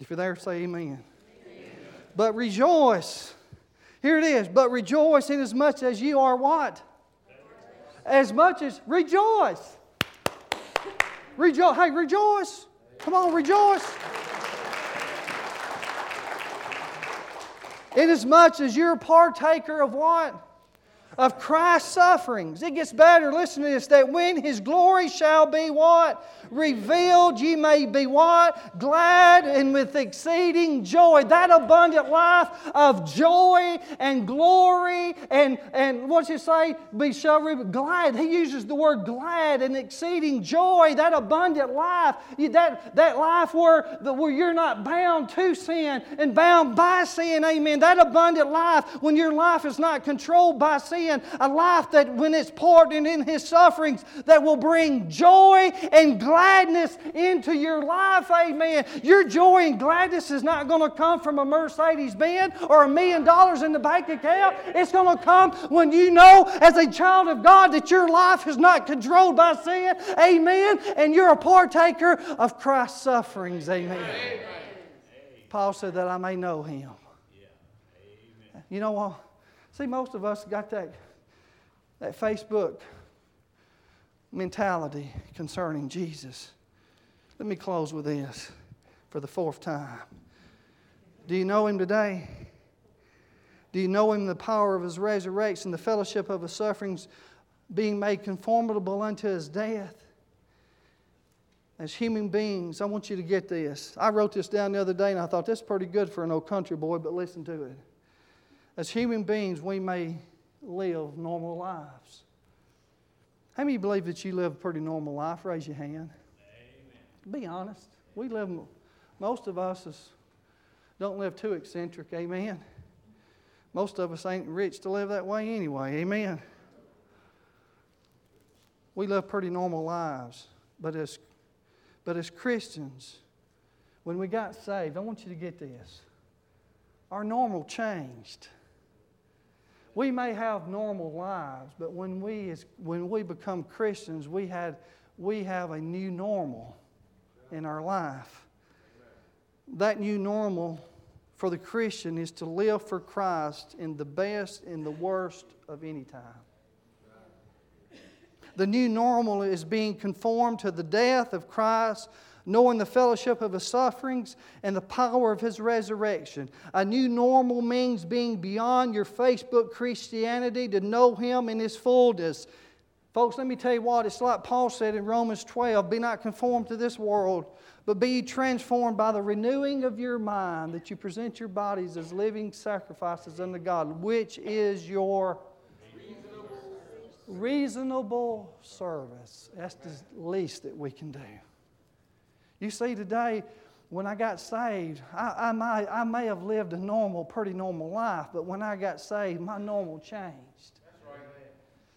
If you're there, say amen. amen. But rejoice. Here it is. But rejoice in as much as you are what? As much as rejoice. Rejoice. Hey, rejoice. Come on, rejoice. Inasmuch as much as you're a partaker of what? Of Christ's sufferings. It gets better. Listen to this that when his glory shall be what? Revealed, ye may be what? Glad and with exceeding joy. That abundant life of joy and glory and, and what's he say? Be shall re- glad. He uses the word glad and exceeding joy. That abundant life. That, that life where, where you're not bound to sin and bound by sin. Amen. That abundant life when your life is not controlled by sin a life that when it's poured in, in His sufferings, that will bring joy and gladness into your life. Amen. Your joy and gladness is not going to come from a Mercedes Benz or a million dollars in the bank account. It's going to come when you know, as a child of God, that your life is not controlled by sin. Amen. And you're a partaker of Christ's sufferings. Amen. Paul said that I may know him. You know what? See, most of us got that, that Facebook mentality concerning Jesus. Let me close with this for the fourth time. Do you know him today? Do you know him the power of his resurrection, the fellowship of his sufferings, being made conformable unto his death? As human beings, I want you to get this. I wrote this down the other day and I thought this is pretty good for an old country boy, but listen to it. As human beings, we may live normal lives. How many believe that you live a pretty normal life? Raise your hand. Amen. Be honest. We live, most of us is, don't live too eccentric. Amen. Most of us ain't rich to live that way anyway. Amen. We live pretty normal lives. But as, but as Christians, when we got saved, I want you to get this. Our normal changed. We may have normal lives, but when we, when we become Christians, we, had, we have a new normal in our life. That new normal for the Christian is to live for Christ in the best and the worst of any time. The new normal is being conformed to the death of Christ knowing the fellowship of his sufferings and the power of his resurrection. A new normal means being beyond your Facebook Christianity to know him in his fullness. Folks, let me tell you what, it's like Paul said in Romans 12 be not conformed to this world, but be transformed by the renewing of your mind, that you present your bodies as living sacrifices unto God, which is your reasonable, reasonable service. That's the least that we can do. You see, today, when I got saved, I, I, might, I may have lived a normal, pretty normal life, but when I got saved, my normal changed. Right,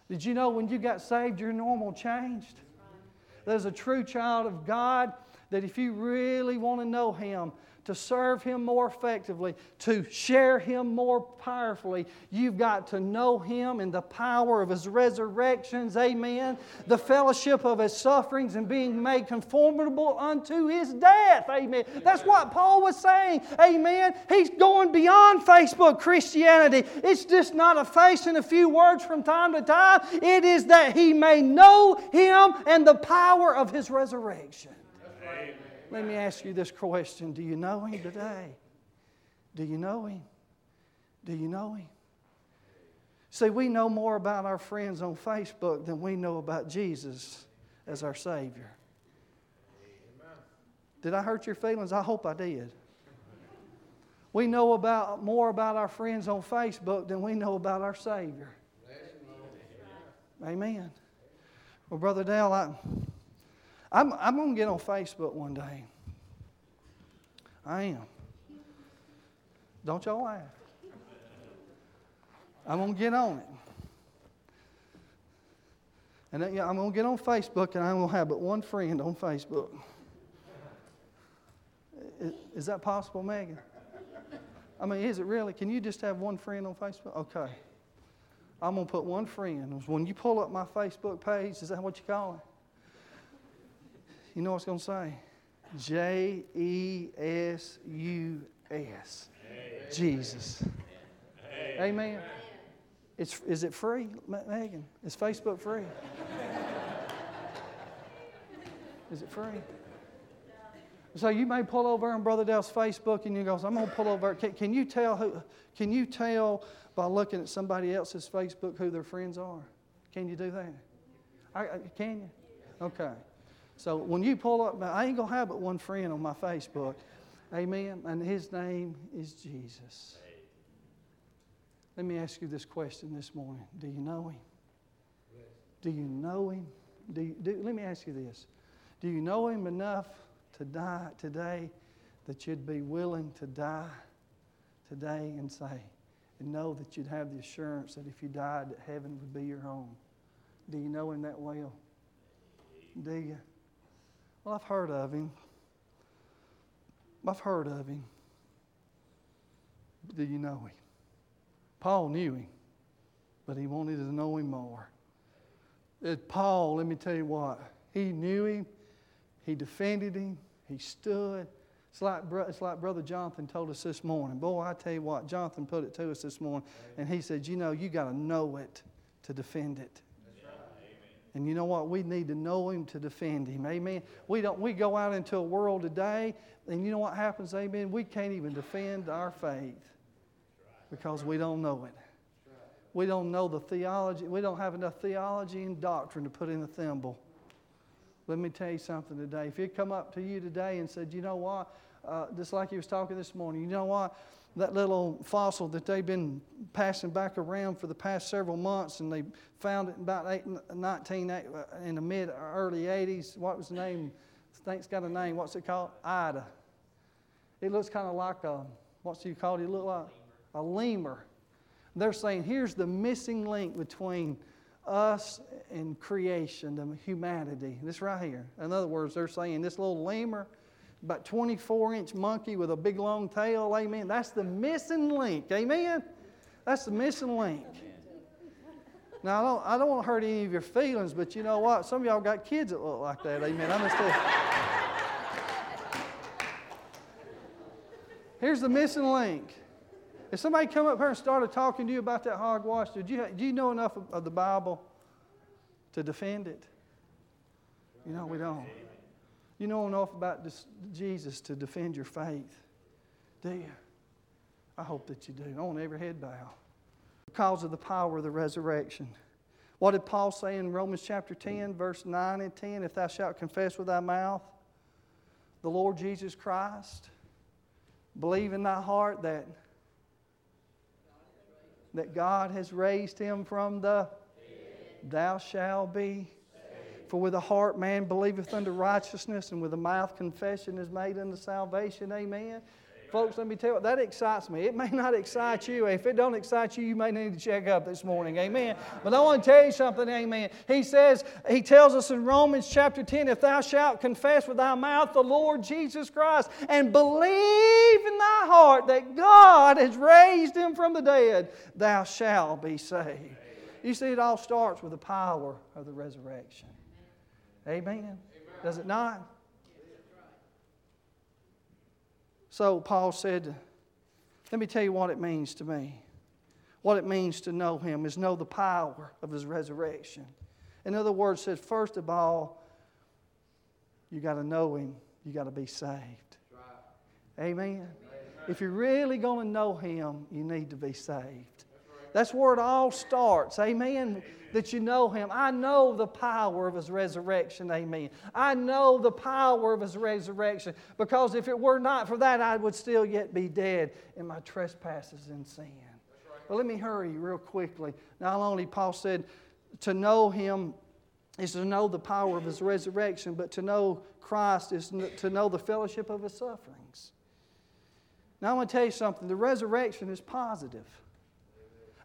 Did you know when you got saved, your normal changed? There's a true child of God that if you really want to know Him, to serve Him more effectively, to share Him more powerfully, you've got to know Him in the power of His resurrections, amen, the fellowship of His sufferings, and being made conformable unto His death, amen. That's what Paul was saying, amen. He's going beyond Facebook Christianity. It's just not a face and a few words from time to time, it is that He may know Him and the power of His resurrection. Let me ask you this question Do you know Him today? Do you know Him? Do you know Him? See, we know more about our friends on Facebook than we know about Jesus as our Savior. Did I hurt your feelings? I hope I did. We know about, more about our friends on Facebook than we know about our Savior. Amen. Well, Brother Dale, I, I'm, I'm going to get on Facebook one day. I am. Don't y'all laugh. I'm going to get on it. And then, yeah, I'm going to get on Facebook and I'm going to have but one friend on Facebook. Is, is that possible, Megan? I mean, is it really? Can you just have one friend on Facebook? Okay. I'm going to put one friend. When you pull up my Facebook page, is that what you call it? You know what it's going to say? J E S U S. Jesus. Amen. It's, is it free, Megan? Is Facebook free? is it free? So you may pull over on Brother Dale's Facebook and you go, I'm going to pull over. Can, can, you tell who, can you tell by looking at somebody else's Facebook who their friends are? Can you do that? I, can you? Okay. So when you pull up, I ain't going to have but one friend on my Facebook. Amen. And his name is Jesus. Let me ask you this question this morning Do you know him? Do you know him? Do you, do, let me ask you this Do you know him enough to die today that you'd be willing to die today and say, and know that you'd have the assurance that if you died, that heaven would be your home? Do you know him that well? Do you? Well, I've heard of him. I've heard of him. But do you know him? Paul knew him, but he wanted to know him more. It, Paul, let me tell you what, he knew him, he defended him, he stood. It's like, it's like Brother Jonathan told us this morning. Boy, I tell you what, Jonathan put it to us this morning, and he said, You know, you got to know it to defend it. And you know what? We need to know Him to defend Him. Amen. We don't. We go out into a world today, and you know what happens? Amen. We can't even defend our faith because we don't know it. We don't know the theology. We don't have enough theology and doctrine to put in the thimble. Let me tell you something today. If it come up to you today and said, you know what, uh, just like he was talking this morning, you know what, that little fossil that they've been passing back around for the past several months, and they found it about eight, 19 uh, in the mid early 80s. What was the name? It's got a name. What's it called? Ida. It looks kind of like a what's you called? it? It look like a lemur. They're saying here's the missing link between us and creation, the humanity. This right here. In other words, they're saying this little lemur about 24 inch monkey with a big long tail. Amen. That's the missing link. Amen. That's the missing link. Now, I don't, I don't want to hurt any of your feelings, but you know what? Some of y'all got kids that look like that. Amen. I'm just Here's the missing link. If somebody come up here and started talking to you about that hogwash, did you, do you know enough of, of the Bible to defend it? You know, we don't. You know enough about this, Jesus to defend your faith, do you? I hope that you do. I want every head bow. Because of the power of the resurrection. What did Paul say in Romans chapter 10, verse 9 and 10? If thou shalt confess with thy mouth the Lord Jesus Christ, believe in thy heart that, that God has raised him from the thou shalt be for with the heart man believeth unto righteousness, and with the mouth confession is made unto salvation. Amen. Folks, let me tell you, that excites me. It may not excite you. If it don't excite you, you may need to check up this morning. Amen. But I want to tell you something. Amen. He says, he tells us in Romans chapter 10, if thou shalt confess with thy mouth the Lord Jesus Christ and believe in thy heart that God has raised him from the dead, thou shalt be saved. You see, it all starts with the power of the resurrection. Amen. Does it not? So Paul said, Let me tell you what it means to me. What it means to know him is know the power of his resurrection. In other words, says, first of all, you got to know him, you got to be saved. Amen. If you're really going to know him, you need to be saved. That's where it all starts. Amen that you know Him. I know the power of His resurrection. Amen. I know the power of His resurrection because if it were not for that, I would still yet be dead in my trespasses and sin. Well, let me hurry real quickly. Not only Paul said to know Him is to know the power of His resurrection, but to know Christ is to know the fellowship of His sufferings. Now, I'm going to tell you something the resurrection is positive.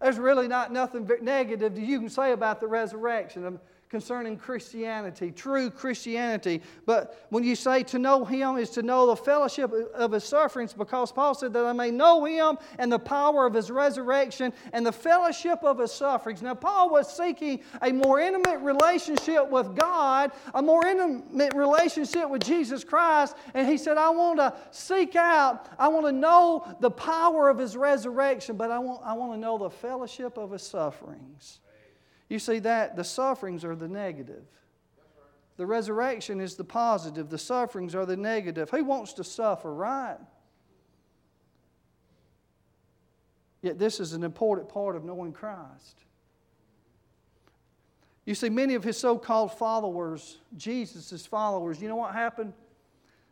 There's really not nothing negative that you can say about the resurrection concerning Christianity, true Christianity. But when you say to know Him is to know the fellowship of His sufferings, because Paul said that I may know Him and the power of His resurrection and the fellowship of His sufferings. Now, Paul was seeking a more intimate relationship with God, a more intimate relationship with Jesus Christ, and he said, I want to seek out, I want to know the power of His resurrection, but I want, I want to know the fellowship of His sufferings. You see that the sufferings are the negative. The resurrection is the positive. The sufferings are the negative. Who wants to suffer, right? Yet this is an important part of knowing Christ. You see, many of his so called followers, Jesus' followers, you know what happened?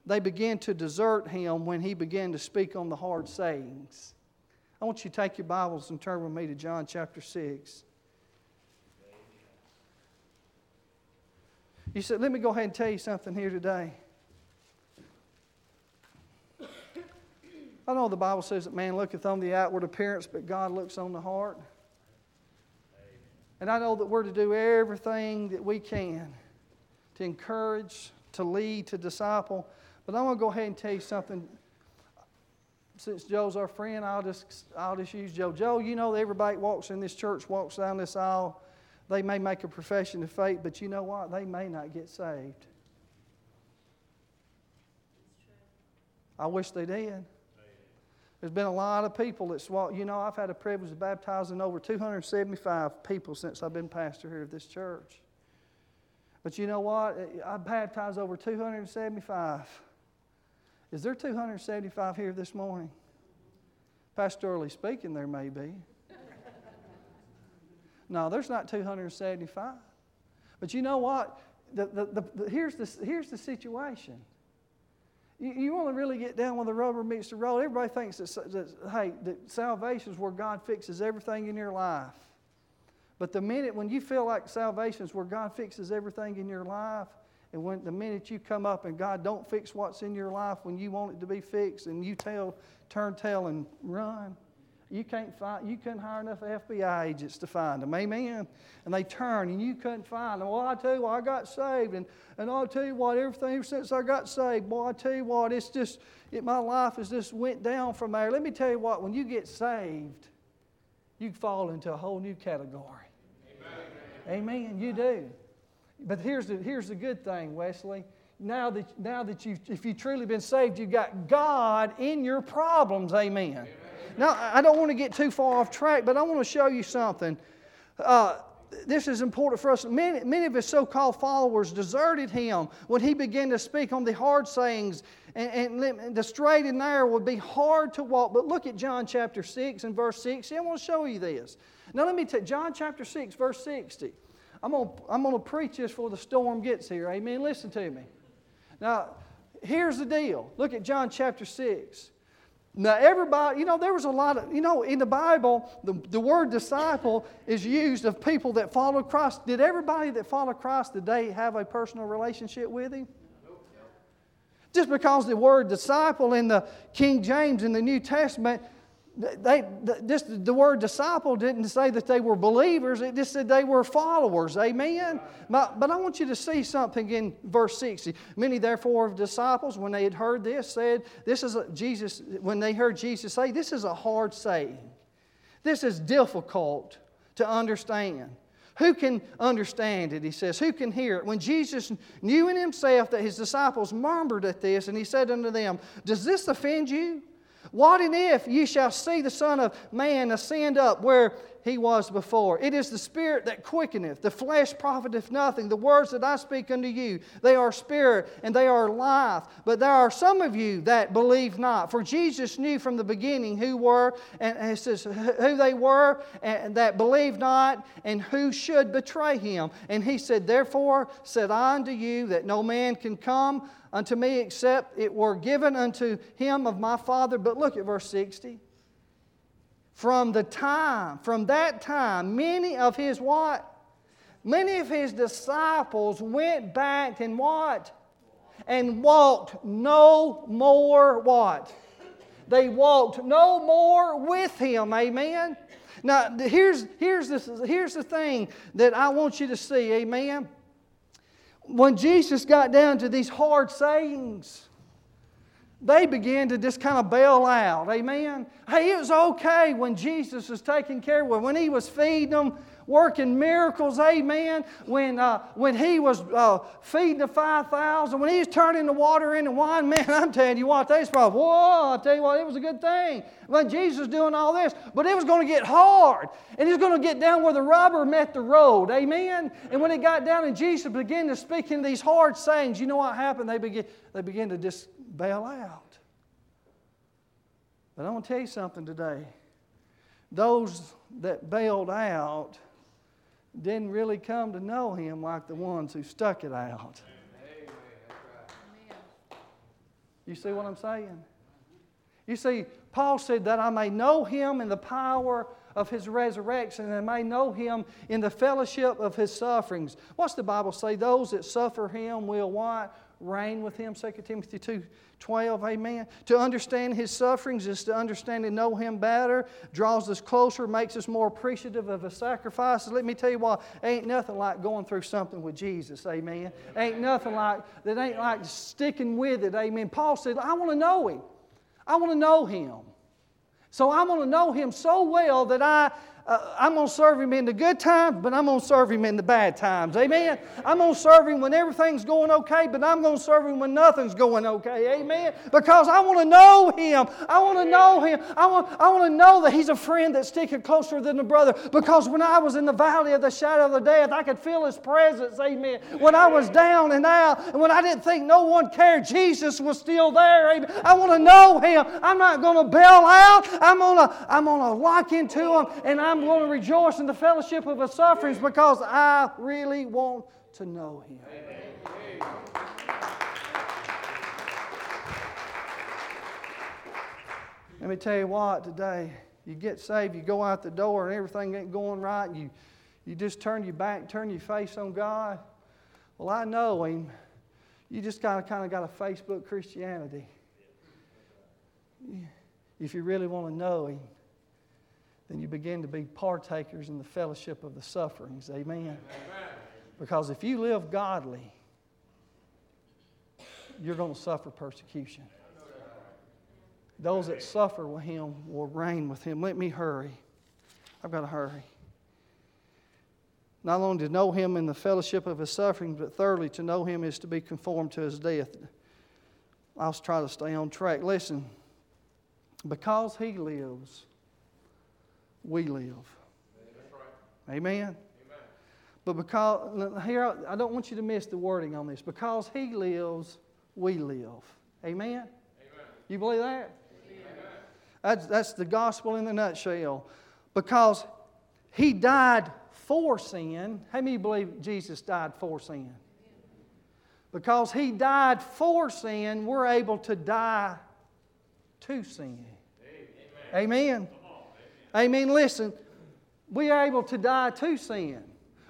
They began to desert him when he began to speak on the hard sayings. I want you to take your Bibles and turn with me to John chapter 6. You said, let me go ahead and tell you something here today. I know the Bible says that man looketh on the outward appearance, but God looks on the heart. And I know that we're to do everything that we can to encourage, to lead, to disciple. But I want to go ahead and tell you something. Since Joe's our friend, I'll just, I'll just use Joe. Joe, you know everybody walks in this church, walks down this aisle, they may make a profession of faith, but you know what? They may not get saved. I wish they did. There's been a lot of people that's walked. You know, I've had a privilege of baptizing over 275 people since I've been pastor here at this church. But you know what? I've baptized over 275. Is there 275 here this morning? Pastorally speaking, there may be. No, there's not 275. But you know what? The, the, the, here's, the, here's the situation. You, you to really get down when the rubber meets the road. Everybody thinks that, that, hey, that salvation is where God fixes everything in your life. But the minute when you feel like salvation is where God fixes everything in your life, and when the minute you come up and God don't fix what's in your life when you want it to be fixed, and you tell, turn tail and run, you can't find, you couldn't hire enough FBI agents to find them. Amen. And they turn and you couldn't find them. Well, I tell you what, I got saved. And, and I'll tell you what, everything ever since I got saved, boy, I tell you what, it's just, it, my life has just went down from there. Let me tell you what, when you get saved, you fall into a whole new category. Amen. Amen. You do. But here's the, here's the good thing, Wesley now that, now that you've, if you've truly been saved, you've got God in your problems. Amen. Amen. Now, I don't want to get too far off track, but I want to show you something. Uh, this is important for us. Many, many of his so called followers deserted him when he began to speak on the hard sayings, and, and, the straight and narrow would be hard to walk. But look at John chapter 6 and verse 60. I want to show you this. Now, let me take John chapter 6, verse 60. I'm going to, I'm going to preach this before the storm gets here. Amen. Listen to me. Now, here's the deal. Look at John chapter 6. Now, everybody, you know, there was a lot of, you know, in the Bible, the, the word disciple is used of people that followed Christ. Did everybody that followed Christ today have a personal relationship with Him? Just because the word disciple in the King James in the New Testament they, this, the word disciple didn't say that they were believers, it just said they were followers. Amen? But, but I want you to see something in verse 60. Many, therefore, of disciples, when they had heard this, said, This is Jesus, when they heard Jesus say, This is a hard saying. This is difficult to understand. Who can understand it? He says, Who can hear it? When Jesus knew in himself that his disciples murmured at this, and he said unto them, Does this offend you? What and if ye shall see the Son of Man ascend up where he was before? It is the Spirit that quickeneth, the flesh profiteth nothing. The words that I speak unto you, they are spirit and they are life. But there are some of you that believe not. For Jesus knew from the beginning who were, and it says who they were, and that believed not, and who should betray him. And he said, Therefore said I unto you that no man can come unto me except it were given unto him of my Father. But look at verse 60. From the time, from that time, many of his what? Many of his disciples went back and what? And walked no more what? They walked no more with him. Amen. Now, here's, here's, this, here's the thing that I want you to see. Amen when Jesus got down to these hard sayings, they began to just kind of bail out. Amen. Hey, it was okay when Jesus was taking care of them, when he was feeding them, working miracles. Amen. When, uh, when he was uh, feeding the 5,000, when he was turning the water into wine, man, I'm telling you what, they was probably, whoa, I tell you what, it was a good thing. When Jesus was doing all this, but it was going to get hard. And was going to get down where the rubber met the road. Amen. And when it got down and Jesus began to speak in these hard sayings, you know what happened? They began, they began to just bail out. But I want to tell you something today. Those that bailed out didn't really come to know Him like the ones who stuck it out. You see what I'm saying? You see, Paul said that I may know Him in the power of His resurrection and I may know Him in the fellowship of His sufferings. What's the Bible say? Those that suffer Him will what? Reign with him, 2 Timothy 2 12, amen. To understand his sufferings is to understand and know him better, draws us closer, makes us more appreciative of his sacrifices. Let me tell you what, ain't nothing like going through something with Jesus, amen. Ain't nothing like, that ain't like sticking with it, amen. Paul said, I want to know him. I want to know him. So I want to know him so well that I uh, I'm going to serve Him in the good times, but I'm going to serve Him in the bad times. Amen. I'm going to serve Him when everything's going okay, but I'm going to serve Him when nothing's going okay. Amen. Because I want to know Him. I want to know Him. I want, I want to know that He's a friend that's sticking closer than a brother. Because when I was in the valley of the shadow of the death, I could feel His presence. Amen. When I was down and out, and when I didn't think no one cared, Jesus was still there. Amen. I want to know Him. I'm not going to bail out. I'm going to I'm going to lock into Him, and I'm I'm going to rejoice in the fellowship of his sufferings because I really want to know him. Let me tell you what, today, you get saved, you go out the door, and everything ain't going right, you, you just turn your back, turn your face on God. Well, I know him. You just kind of, kind of got a Facebook Christianity. If you really want to know him then you begin to be partakers in the fellowship of the sufferings. Amen. Amen. Because if you live godly, you're going to suffer persecution. Those that suffer with him will reign with him. Let me hurry. I've got to hurry. Not only to know him in the fellowship of his sufferings, but thirdly, to know him is to be conformed to his death. I'll try to stay on track. Listen, because he lives, we live. Amen? Amen. But because, here, I don't want you to miss the wording on this. Because He lives, we live. Amen? Amen. You believe that? Amen. That's, that's the gospel in the nutshell. Because He died for sin. How many believe Jesus died for sin? Because He died for sin, we're able to die to sin. Amen. Amen. Amen. Listen, we are able to die to sin.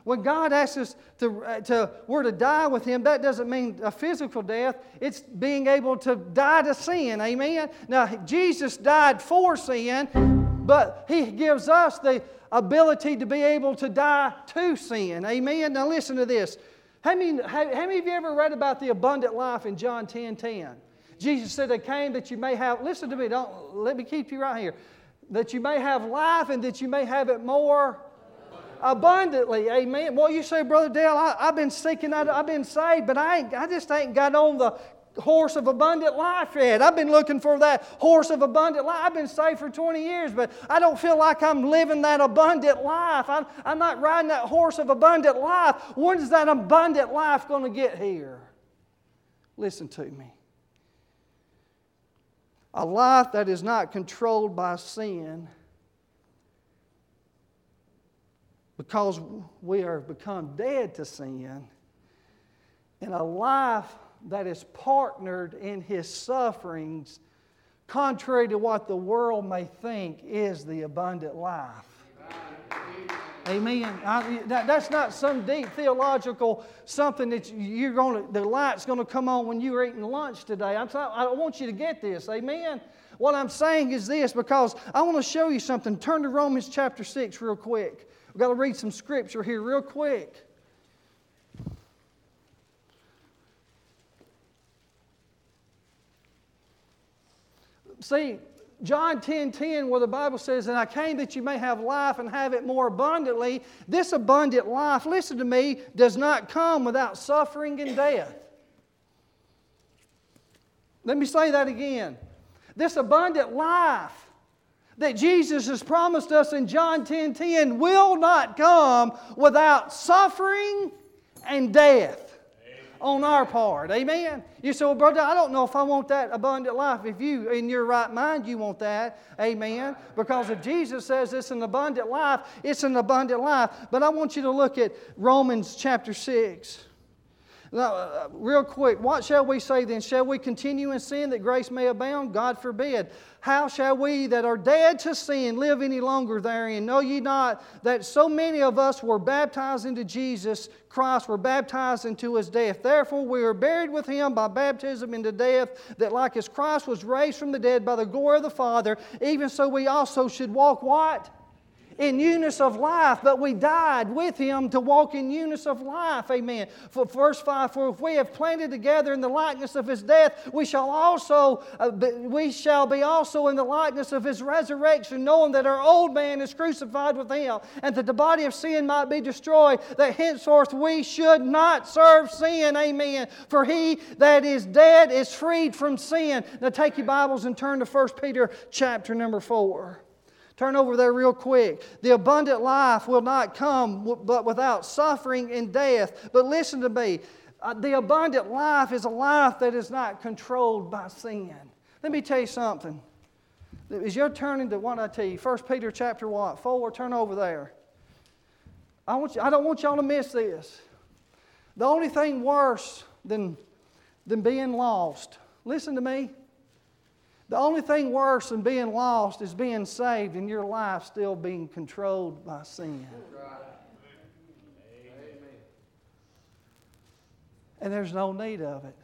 When God asks us to, uh, to, we're to die with Him, that doesn't mean a physical death. It's being able to die to sin. Amen? Now, Jesus died for sin, but He gives us the ability to be able to die to sin. Amen? Now, listen to this. How many, how, how many of you ever read about the abundant life in John 10 10? Jesus said, I came that you may have, listen to me, don't let me keep you right here, that you may have life and that you may have it more abundantly. Amen. Well, you say, Brother Dale, I, have been seeking, I, have been saved, but I, ain't, I just ain't got on the horse of abundant life yet. I've been looking for that horse of abundant life. I've been saved for 20 years, but I don't feel like I'm living that abundant life. I'm, I'm not riding that horse of abundant life. When's that abundant life going to get here? Listen to me. A life that is not controlled by sin because we are become dead to sin, and a life that is partnered in his sufferings, contrary to what the world may think is the abundant life. Amen. I, that, that's not some deep theological something that you're going to, the light's going to come on when you're eating lunch today. I'm, I want you to get this. Amen. What I'm saying is this because I want to show you something. Turn to Romans chapter 6 real quick. We've got to read some scripture here, real quick. See, John 10 10, where the Bible says, And I came that you may have life and have it more abundantly. This abundant life, listen to me, does not come without suffering and death. Let me say that again. This abundant life that Jesus has promised us in John 10 10 will not come without suffering and death on our part. Amen. You say, well, brother, I don't know if I want that abundant life. If you, in your right mind, you want that. Amen. Because if Jesus says it's an abundant life, it's an abundant life. But I want you to look at Romans chapter 6. Now, uh, real quick, what shall we say then? Shall we continue in sin that grace may abound? God forbid. How shall we that are dead to sin live any longer therein? Know ye not that so many of us were baptized into Jesus Christ, were baptized into his death? Therefore, we are buried with him by baptism into death, that like as Christ was raised from the dead by the glory of the Father, even so we also should walk what? In newness of life, but we died with him to walk in newness of life. Amen. For verse 5, for if we have planted together in the likeness of his death, we shall also uh, be, we shall be also in the likeness of his resurrection, knowing that our old man is crucified with him, and that the body of sin might be destroyed, that henceforth we should not serve sin. Amen. For he that is dead is freed from sin. Now take your Bibles and turn to 1 Peter chapter number 4. Turn over there real quick. The abundant life will not come but without suffering and death. But listen to me. Uh, the abundant life is a life that is not controlled by sin. Let me tell you something. As you're turning to what I tell you, 1 Peter chapter what? 4, turn over there. I, want you, I don't want y'all to miss this. The only thing worse than, than being lost, listen to me, the only thing worse than being lost is being saved and your life still being controlled by sin. And there's no need of it.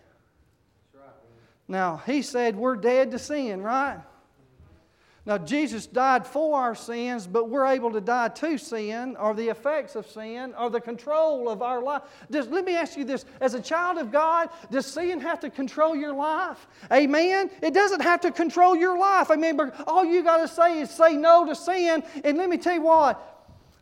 Now, he said we're dead to sin, right? Now, Jesus died for our sins, but we're able to die to sin or the effects of sin or the control of our life. Does, let me ask you this as a child of God, does sin have to control your life? Amen? It doesn't have to control your life. Amen. But all you got to say is say no to sin. And let me tell you what.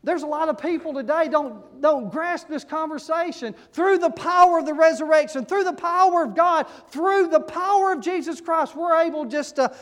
There's a lot of people today don't, don't grasp this conversation. Through the power of the resurrection, through the power of God, through the power of Jesus Christ, we're able just to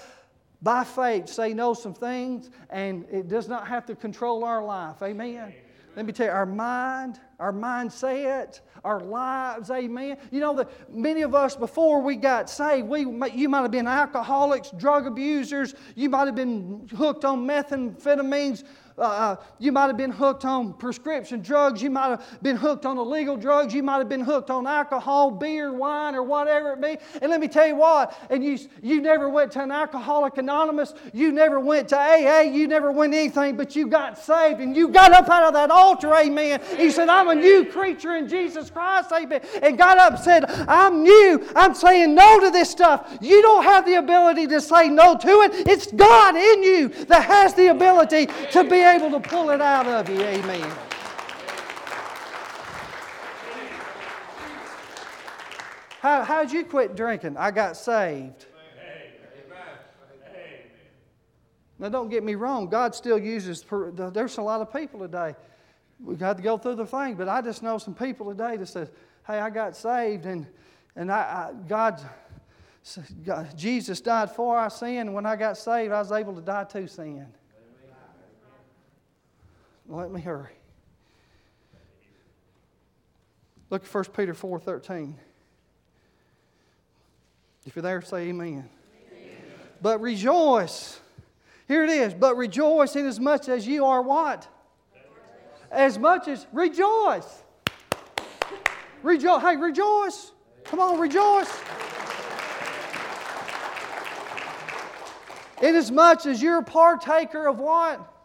by faith say no some things, and it does not have to control our life. Amen. amen. Let me tell you, our mind, our mindset, our lives, amen. You know that many of us before we got saved, we you might have been alcoholics, drug abusers, you might have been hooked on methamphetamines, uh, uh, you might have been hooked on prescription drugs. You might have been hooked on illegal drugs. You might have been hooked on alcohol, beer, wine, or whatever it be. And let me tell you what, and you, you never went to an Alcoholic Anonymous. You never went to AA. You never went anything, but you got saved and you got up out of that altar, amen. He said, I'm a new creature in Jesus Christ, amen. And got up and said, I'm new. I'm saying no to this stuff. You don't have the ability to say no to it. It's God in you that has the ability to be able to pull it out of you. Amen. How, how'd you quit drinking? I got saved. Now, don't get me wrong. God still uses, there's a lot of people today. We've got to go through the thing, but I just know some people today that says, hey, I got saved and, and I, I God, God, Jesus died for our sin, when I got saved, I was able to die to sin. Let me hurry. Look at 1 Peter 4 13. If you're there, say amen. amen. But rejoice. Here it is. But rejoice in as much as you are what? As much as rejoice. Rejoice. Hey, rejoice. Come on, rejoice. Inasmuch as much as you're a partaker of what?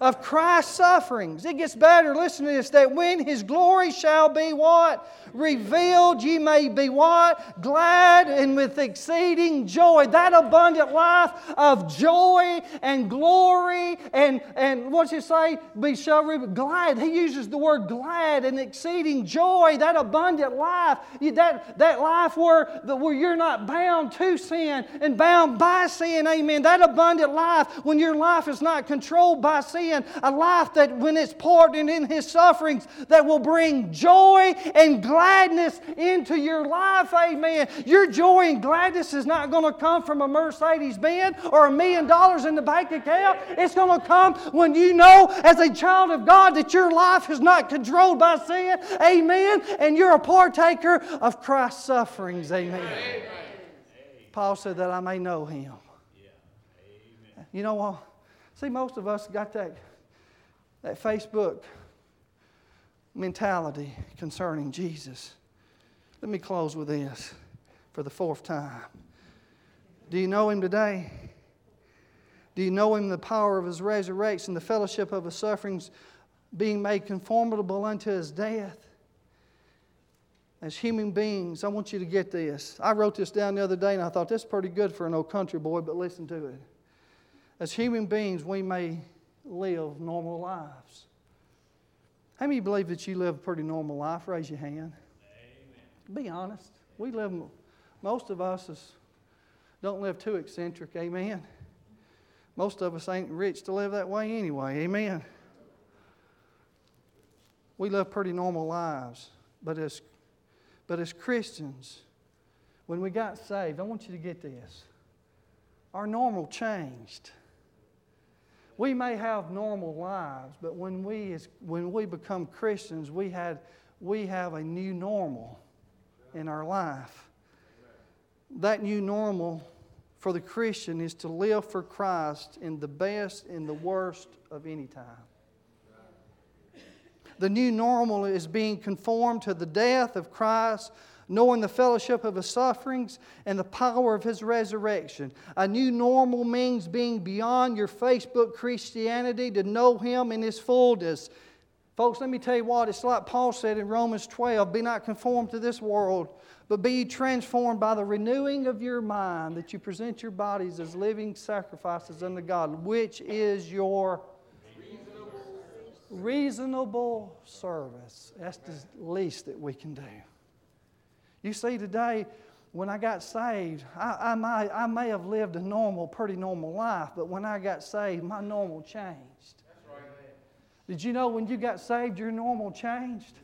Of Christ's sufferings. It gets better. Listen to this that when his glory shall be what? Revealed, ye may be what? Glad and with exceeding joy. That abundant life of joy and glory and, and what's he say? Be shall re- glad. He uses the word glad and exceeding joy. That abundant life. That, that life where, where you're not bound to sin and bound by sin. Amen. That abundant life when your life is not controlled by sin a life that when it's poured in, in His sufferings, that will bring joy and gladness into your life. Amen. Your joy and gladness is not going to come from a Mercedes Benz or a million dollars in the bank account. It's going to come when you know, as a child of God, that your life is not controlled by sin. Amen. And you're a partaker of Christ's sufferings. Amen. Amen. Paul said that I may know him. You know what? See, most of us got that, that Facebook mentality concerning Jesus. Let me close with this for the fourth time. Do you know him today? Do you know him the power of his resurrection, the fellowship of his sufferings, being made conformable unto his death? As human beings, I want you to get this. I wrote this down the other day and I thought this is pretty good for an old country boy, but listen to it as human beings, we may live normal lives. How many believe that you live a pretty normal life? Raise your hand. Amen. Be honest. We live, most of us is, don't live too eccentric. Amen. Most of us ain't rich to live that way anyway. Amen. We live pretty normal lives. But as, but as Christians, when we got saved, I want you to get this. Our normal changed we may have normal lives, but when we, when we become Christians, we, had, we have a new normal in our life. That new normal for the Christian is to live for Christ in the best and the worst of any time. The new normal is being conformed to the death of Christ knowing the fellowship of his sufferings and the power of his resurrection. A new normal means being beyond your Facebook Christianity to know him in his fullness. Folks, let me tell you what, it's like Paul said in Romans 12 be not conformed to this world, but be transformed by the renewing of your mind, that you present your bodies as living sacrifices unto God, which is your reasonable, reasonable service. That's the least that we can do. You see, today, when I got saved, I, I, might, I may have lived a normal, pretty normal life, but when I got saved, my normal changed. Right. Did you know when you got saved, your normal changed?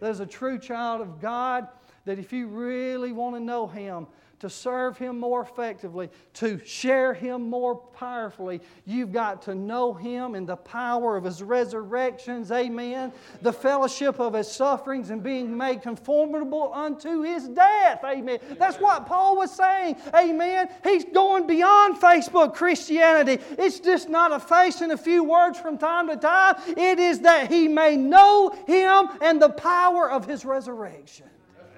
There's a true child of God that if you really want to know Him, to serve Him more effectively, to share Him more powerfully, you've got to know Him and the power of His resurrections, amen. The fellowship of His sufferings and being made conformable unto His death, amen. That's what Paul was saying, amen. He's going beyond Facebook Christianity. It's just not a face and a few words from time to time, it is that He may know Him and the power of His resurrection.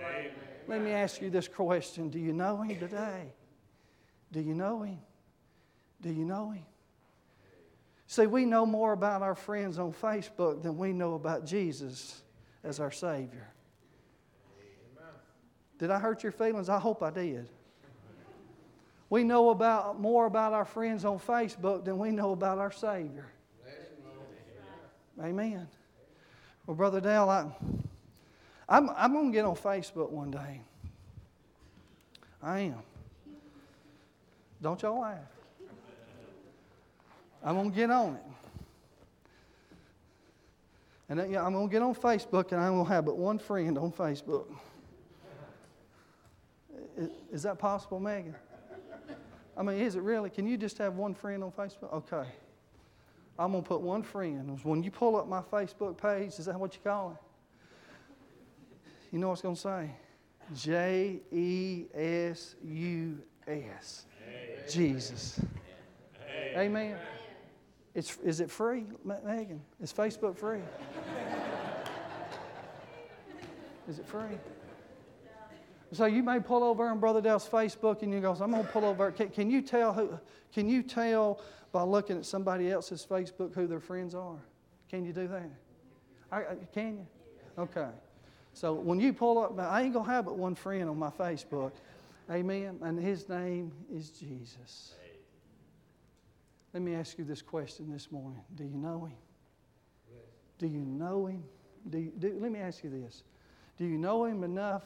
Amen. Let me ask you this question Do you know Him today? Do you know Him? Do you know Him? See, we know more about our friends on Facebook than we know about Jesus as our Savior. Did I hurt your feelings? I hope I did. We know about, more about our friends on Facebook than we know about our Savior. Amen. Well, Brother Dale, I, I'm, I'm going to get on Facebook one day. I am. Don't y'all laugh. I'm going to get on it. And then, yeah, I'm going to get on Facebook and I'm going to have but one friend on Facebook. Is, is that possible, Megan? I mean, is it really? Can you just have one friend on Facebook? Okay. I'm going to put one friend. When you pull up my Facebook page, is that what you call it? You know what it's going to say? J E S U S. Jesus. Amen. It's, is it free, Megan? Is Facebook free? is it free? So you may pull over on Brother Dale's Facebook and you go, I'm going to pull over. Can, can, you tell who, can you tell by looking at somebody else's Facebook who their friends are? Can you do that? I, can you? Okay. So when you pull up, I ain't going to have but one friend on my Facebook. Amen. And his name is Jesus. Let me ask you this question this morning Do you know him? Do you know him? Do you, do, let me ask you this Do you know him enough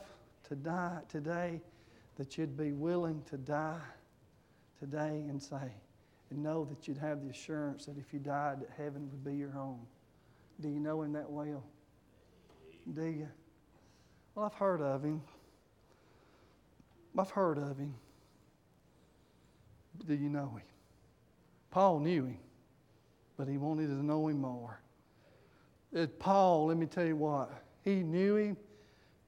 to die today that you'd be willing to die today and say, and know that you'd have the assurance that if you died, that heaven would be your home? Do you know him that well? Do you? Well, I've heard of him. I've heard of him. But do you know him? Paul knew him, but he wanted to know him more. It, Paul, let me tell you what, he knew him,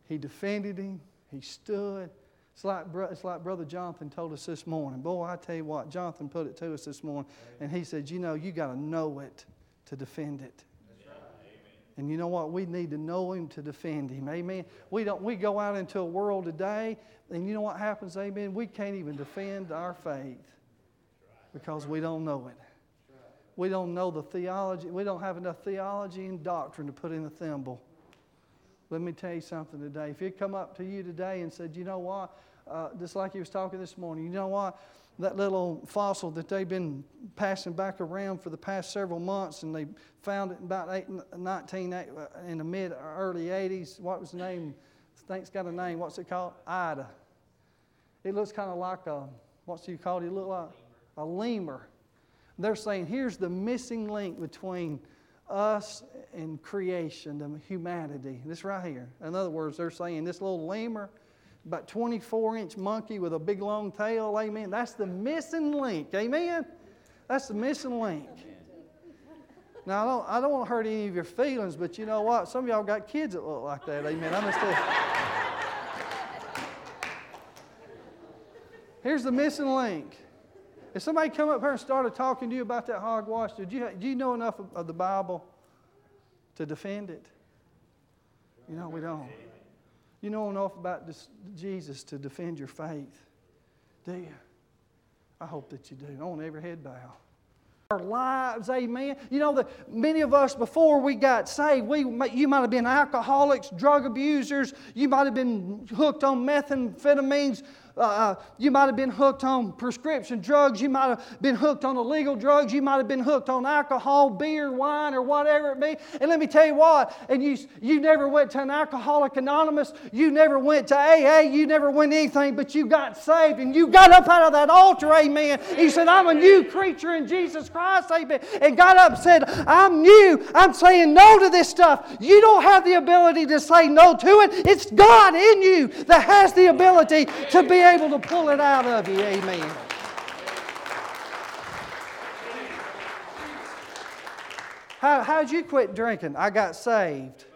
he defended him, he stood. It's like, it's like Brother Jonathan told us this morning. Boy, I tell you what, Jonathan put it to us this morning, and he said, You know, you got to know it to defend it. And you know what? We need to know Him to defend Him. Amen. We don't. We go out into a world today, and you know what happens? Amen. We can't even defend our faith because we don't know it. We don't know the theology. We don't have enough theology and doctrine to put in the thimble. Let me tell you something today. If he come up to you today and said, you know what, uh, just like he was talking this morning, you know what, that little fossil that they've been passing back around for the past several months, and they found it about eight, 19 uh, in the mid early 80s. What was the name? It's got a name. What's it called? Ida. It looks kind of like a what's you called? it? It look like a lemur. They're saying here's the missing link between us and creation, the humanity. This right here. In other words, they're saying this little lemur about 24 inch monkey with a big long tail, amen. That's the missing link, amen. That's the missing link. Now, I don't, I don't want to hurt any of your feelings, but you know what? Some of y'all got kids that look like that, amen. I'm just Here's the missing link. If somebody come up here and started talking to you about that hogwash, did you, do you know enough of, of the Bible to defend it? You know, we don't. You know enough about this, Jesus to defend your faith, do you? I hope that you do. I want every head bow. Our lives, amen. You know that many of us before we got saved, we you might have been alcoholics, drug abusers, you might have been hooked on methamphetamines, uh, uh, you might have been hooked on prescription drugs. You might have been hooked on illegal drugs. You might have been hooked on alcohol, beer, wine, or whatever it be. And let me tell you what, and you, you never went to an Alcoholic Anonymous. You never went to AA. You never went anything, but you got saved and you got up out of that altar, amen. He said, I'm a new creature in Jesus Christ, amen. And got up and said, I'm new. I'm saying no to this stuff. You don't have the ability to say no to it. It's God in you that has the ability to be able to pull it out of you. Amen. How, how'd you quit drinking? I got saved.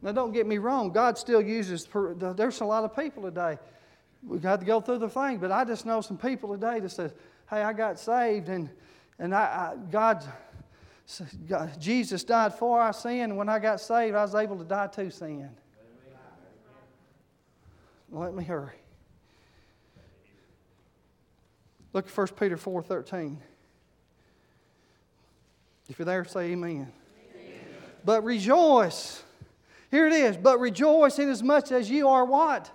Now, don't get me wrong. God still uses, there's a lot of people today. We got to go through the thing, but I just know some people today that said, hey, I got saved and, and I, I God, God, Jesus died for our sin. When I got saved, I was able to die to sin. Let me hurry. Look at 1 Peter 4.13. If you're there, say amen. amen. But rejoice. Here it is. But rejoice in as much as you are what?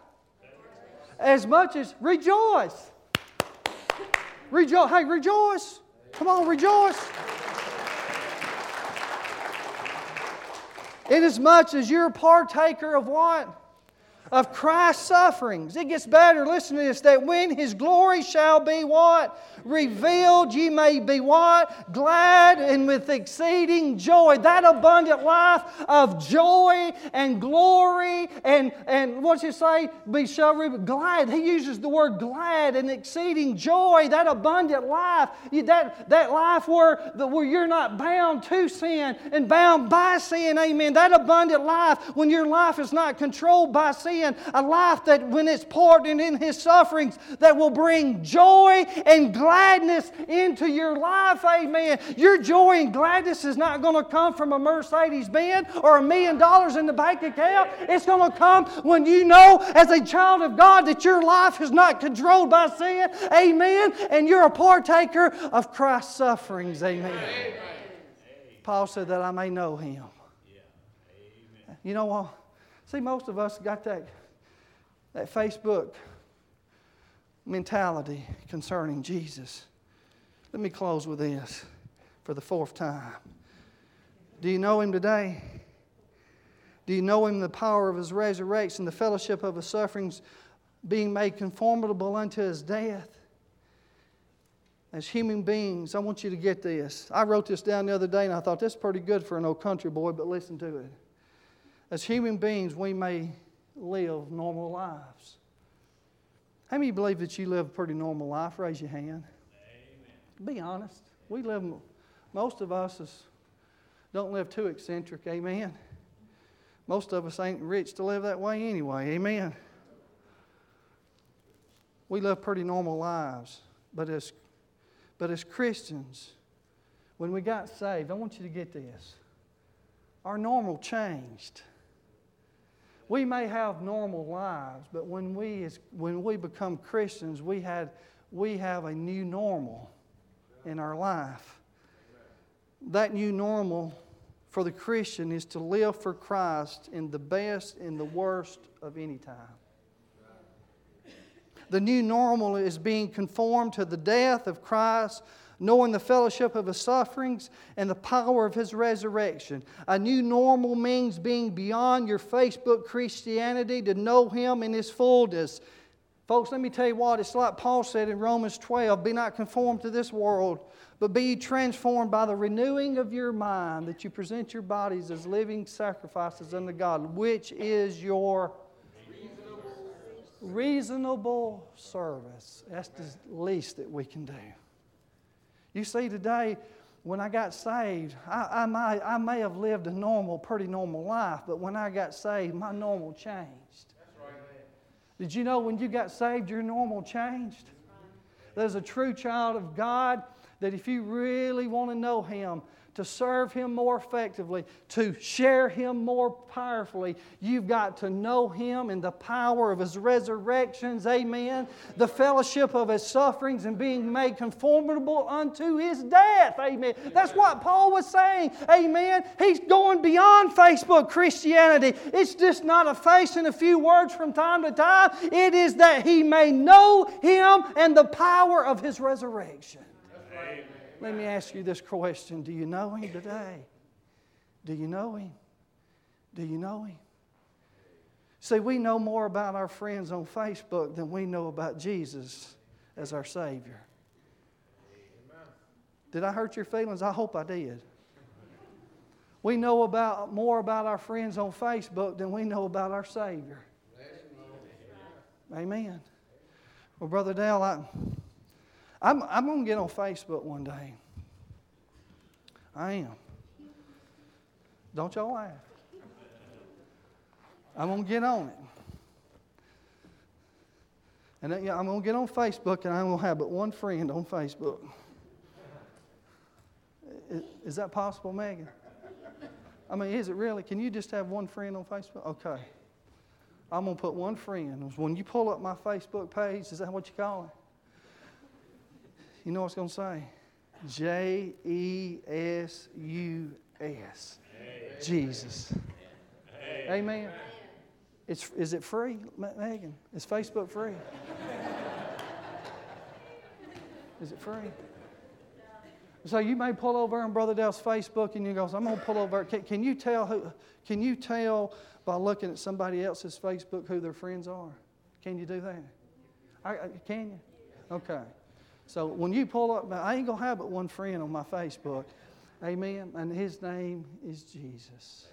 As much as rejoice. Rejoice. Hey, rejoice. Come on, rejoice. Much as you're a partaker of what? Of Christ's sufferings. It gets better. Listen to this that when his glory shall be what? Revealed, ye may be what? Glad and with exceeding joy. That abundant life of joy and glory and, and what's it say? Be shall re- glad. He uses the word glad and exceeding joy. That abundant life. That, that life where, where you're not bound to sin and bound by sin. Amen. That abundant life when your life is not controlled by sin a life that when it's poured in, in His sufferings, that will bring joy and gladness into your life. Amen. Your joy and gladness is not going to come from a Mercedes Benz or a million dollars in the bank account. It's going to come when you know, as a child of God, that your life is not controlled by sin. Amen. And you're a partaker of Christ's sufferings. Amen. Amen. Paul said that I may know him. Yeah. You know what? See, most of us got that, that Facebook mentality concerning Jesus. Let me close with this for the fourth time. Do you know him today? Do you know him the power of his resurrection, the fellowship of his sufferings, being made conformable unto his death? As human beings, I want you to get this. I wrote this down the other day and I thought this is pretty good for an old country boy, but listen to it as human beings, we may live normal lives. How many believe that you live a pretty normal life? Raise your hand. Amen. Be honest. We live, most of us is, don't live too eccentric. Amen. Most of us ain't rich to live that way anyway. Amen. We live pretty normal lives. But as, but as Christians, when we got saved, I want you to get this. Our normal changed we may have normal lives, but when we, when we become Christians, we, had, we have a new normal in our life. That new normal for the Christian is to live for Christ in the best and the worst of any time. The new normal is being conformed to the death of Christ knowing the fellowship of his sufferings and the power of his resurrection. A new normal means being beyond your Facebook Christianity to know him in his fullness. Folks, let me tell you what, it's like Paul said in Romans 12 be not conformed to this world, but be transformed by the renewing of your mind, that you present your bodies as living sacrifices unto God, which is your reasonable service. That's the least that we can do. You see, today, when I got saved, I, I, might, I may have lived a normal, pretty normal life, but when I got saved, my normal changed. Right. Did you know when you got saved, your normal changed? There's a true child of God that if you really want to know Him, to serve Him more effectively, to share Him more powerfully, you've got to know Him in the power of His resurrections, amen. The fellowship of His sufferings and being made conformable unto His death, amen. That's what Paul was saying, amen. He's going beyond Facebook Christianity. It's just not a face and a few words from time to time, it is that He may know Him and the power of His resurrection. Let me ask you this question Do you know Him today? Do you know Him? Do you know Him? See, we know more about our friends on Facebook than we know about Jesus as our Savior. Did I hurt your feelings? I hope I did. We know about more about our friends on Facebook than we know about our Savior. Amen. Well, Brother Dale, I, I'm, I'm going to get on Facebook one day. I am. Don't y'all laugh. I'm going to get on it. And then, yeah, I'm going to get on Facebook and I'm going to have but one friend on Facebook. Is, is that possible, Megan? I mean, is it really? Can you just have one friend on Facebook? Okay. I'm going to put one friend. When you pull up my Facebook page, is that what you call it? You know what it's going to say? J E S U S. Jesus. Amen. It's, is it free, Megan? Is Facebook free? Is it free? So you may pull over on Brother Dale's Facebook and you go, I'm going to pull over. Can, can, you tell who, can you tell by looking at somebody else's Facebook who their friends are? Can you do that? I, I, can you? Okay. So when you pull up, I ain't going to have but one friend on my Facebook. Amen. And his name is Jesus.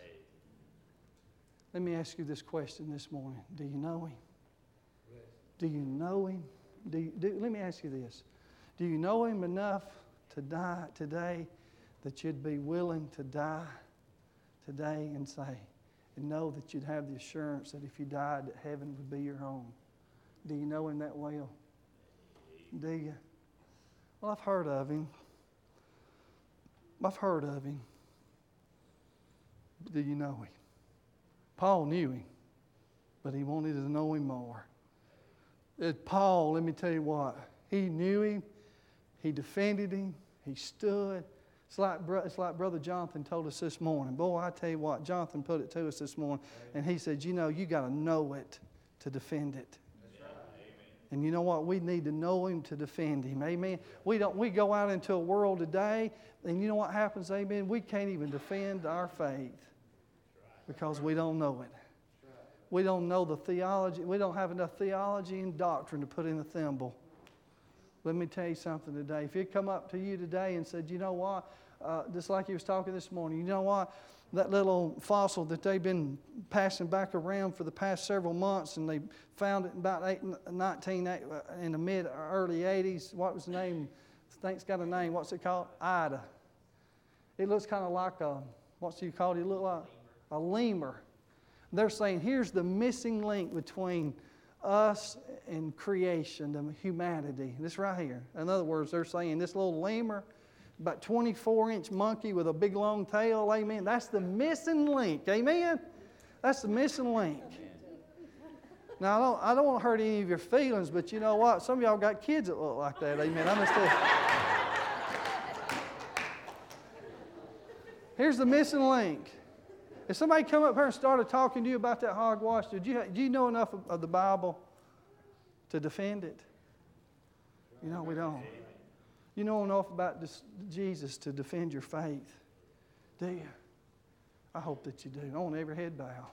Let me ask you this question this morning Do you know him? Do you know him? Do you, do, let me ask you this Do you know him enough to die today that you'd be willing to die today and say, and know that you'd have the assurance that if you died, that heaven would be your home? Do you know him that well? Do you? Well, I've heard of him. I've heard of him. Do you know him? Paul knew him, but he wanted to know him more. Uh, Paul, let me tell you what, he knew him, he defended him, he stood. It's like, it's like Brother Jonathan told us this morning. Boy, I tell you what, Jonathan put it to us this morning, and he said, You know, you got to know it to defend it. And you know what? We need to know Him to defend Him. Amen. We don't. We go out into a world today, and you know what happens? Amen. We can't even defend our faith because we don't know it. We don't know the theology. We don't have enough theology and doctrine to put in the thimble. Let me tell you something today. If he'd come up to you today and said, you know what, uh, just like he was talking this morning, you know what, that little fossil that they've been passing back around for the past several months, and they found it about eight, 19, uh, in the mid early 80s. What was the name? It's got a name. What's it called? Ida. It looks kind of like a, what's you called? it? It look like a lemur. They're saying here's the missing link between us and creation, the humanity. This right here. In other words, they're saying this little lemur, about 24 inch monkey with a big long tail, amen. That's the missing link, amen. That's the missing link. Now, I don't, I don't want to hurt any of your feelings, but you know what? Some of y'all got kids that look like that, amen. I'm just Here's the missing link. If somebody come up here and started talking to you about that hogwash, did you, do you know enough of, of the Bible to defend it? You know, we don't. You know enough about this, Jesus to defend your faith, do you? I hope that you do. Want every head bow.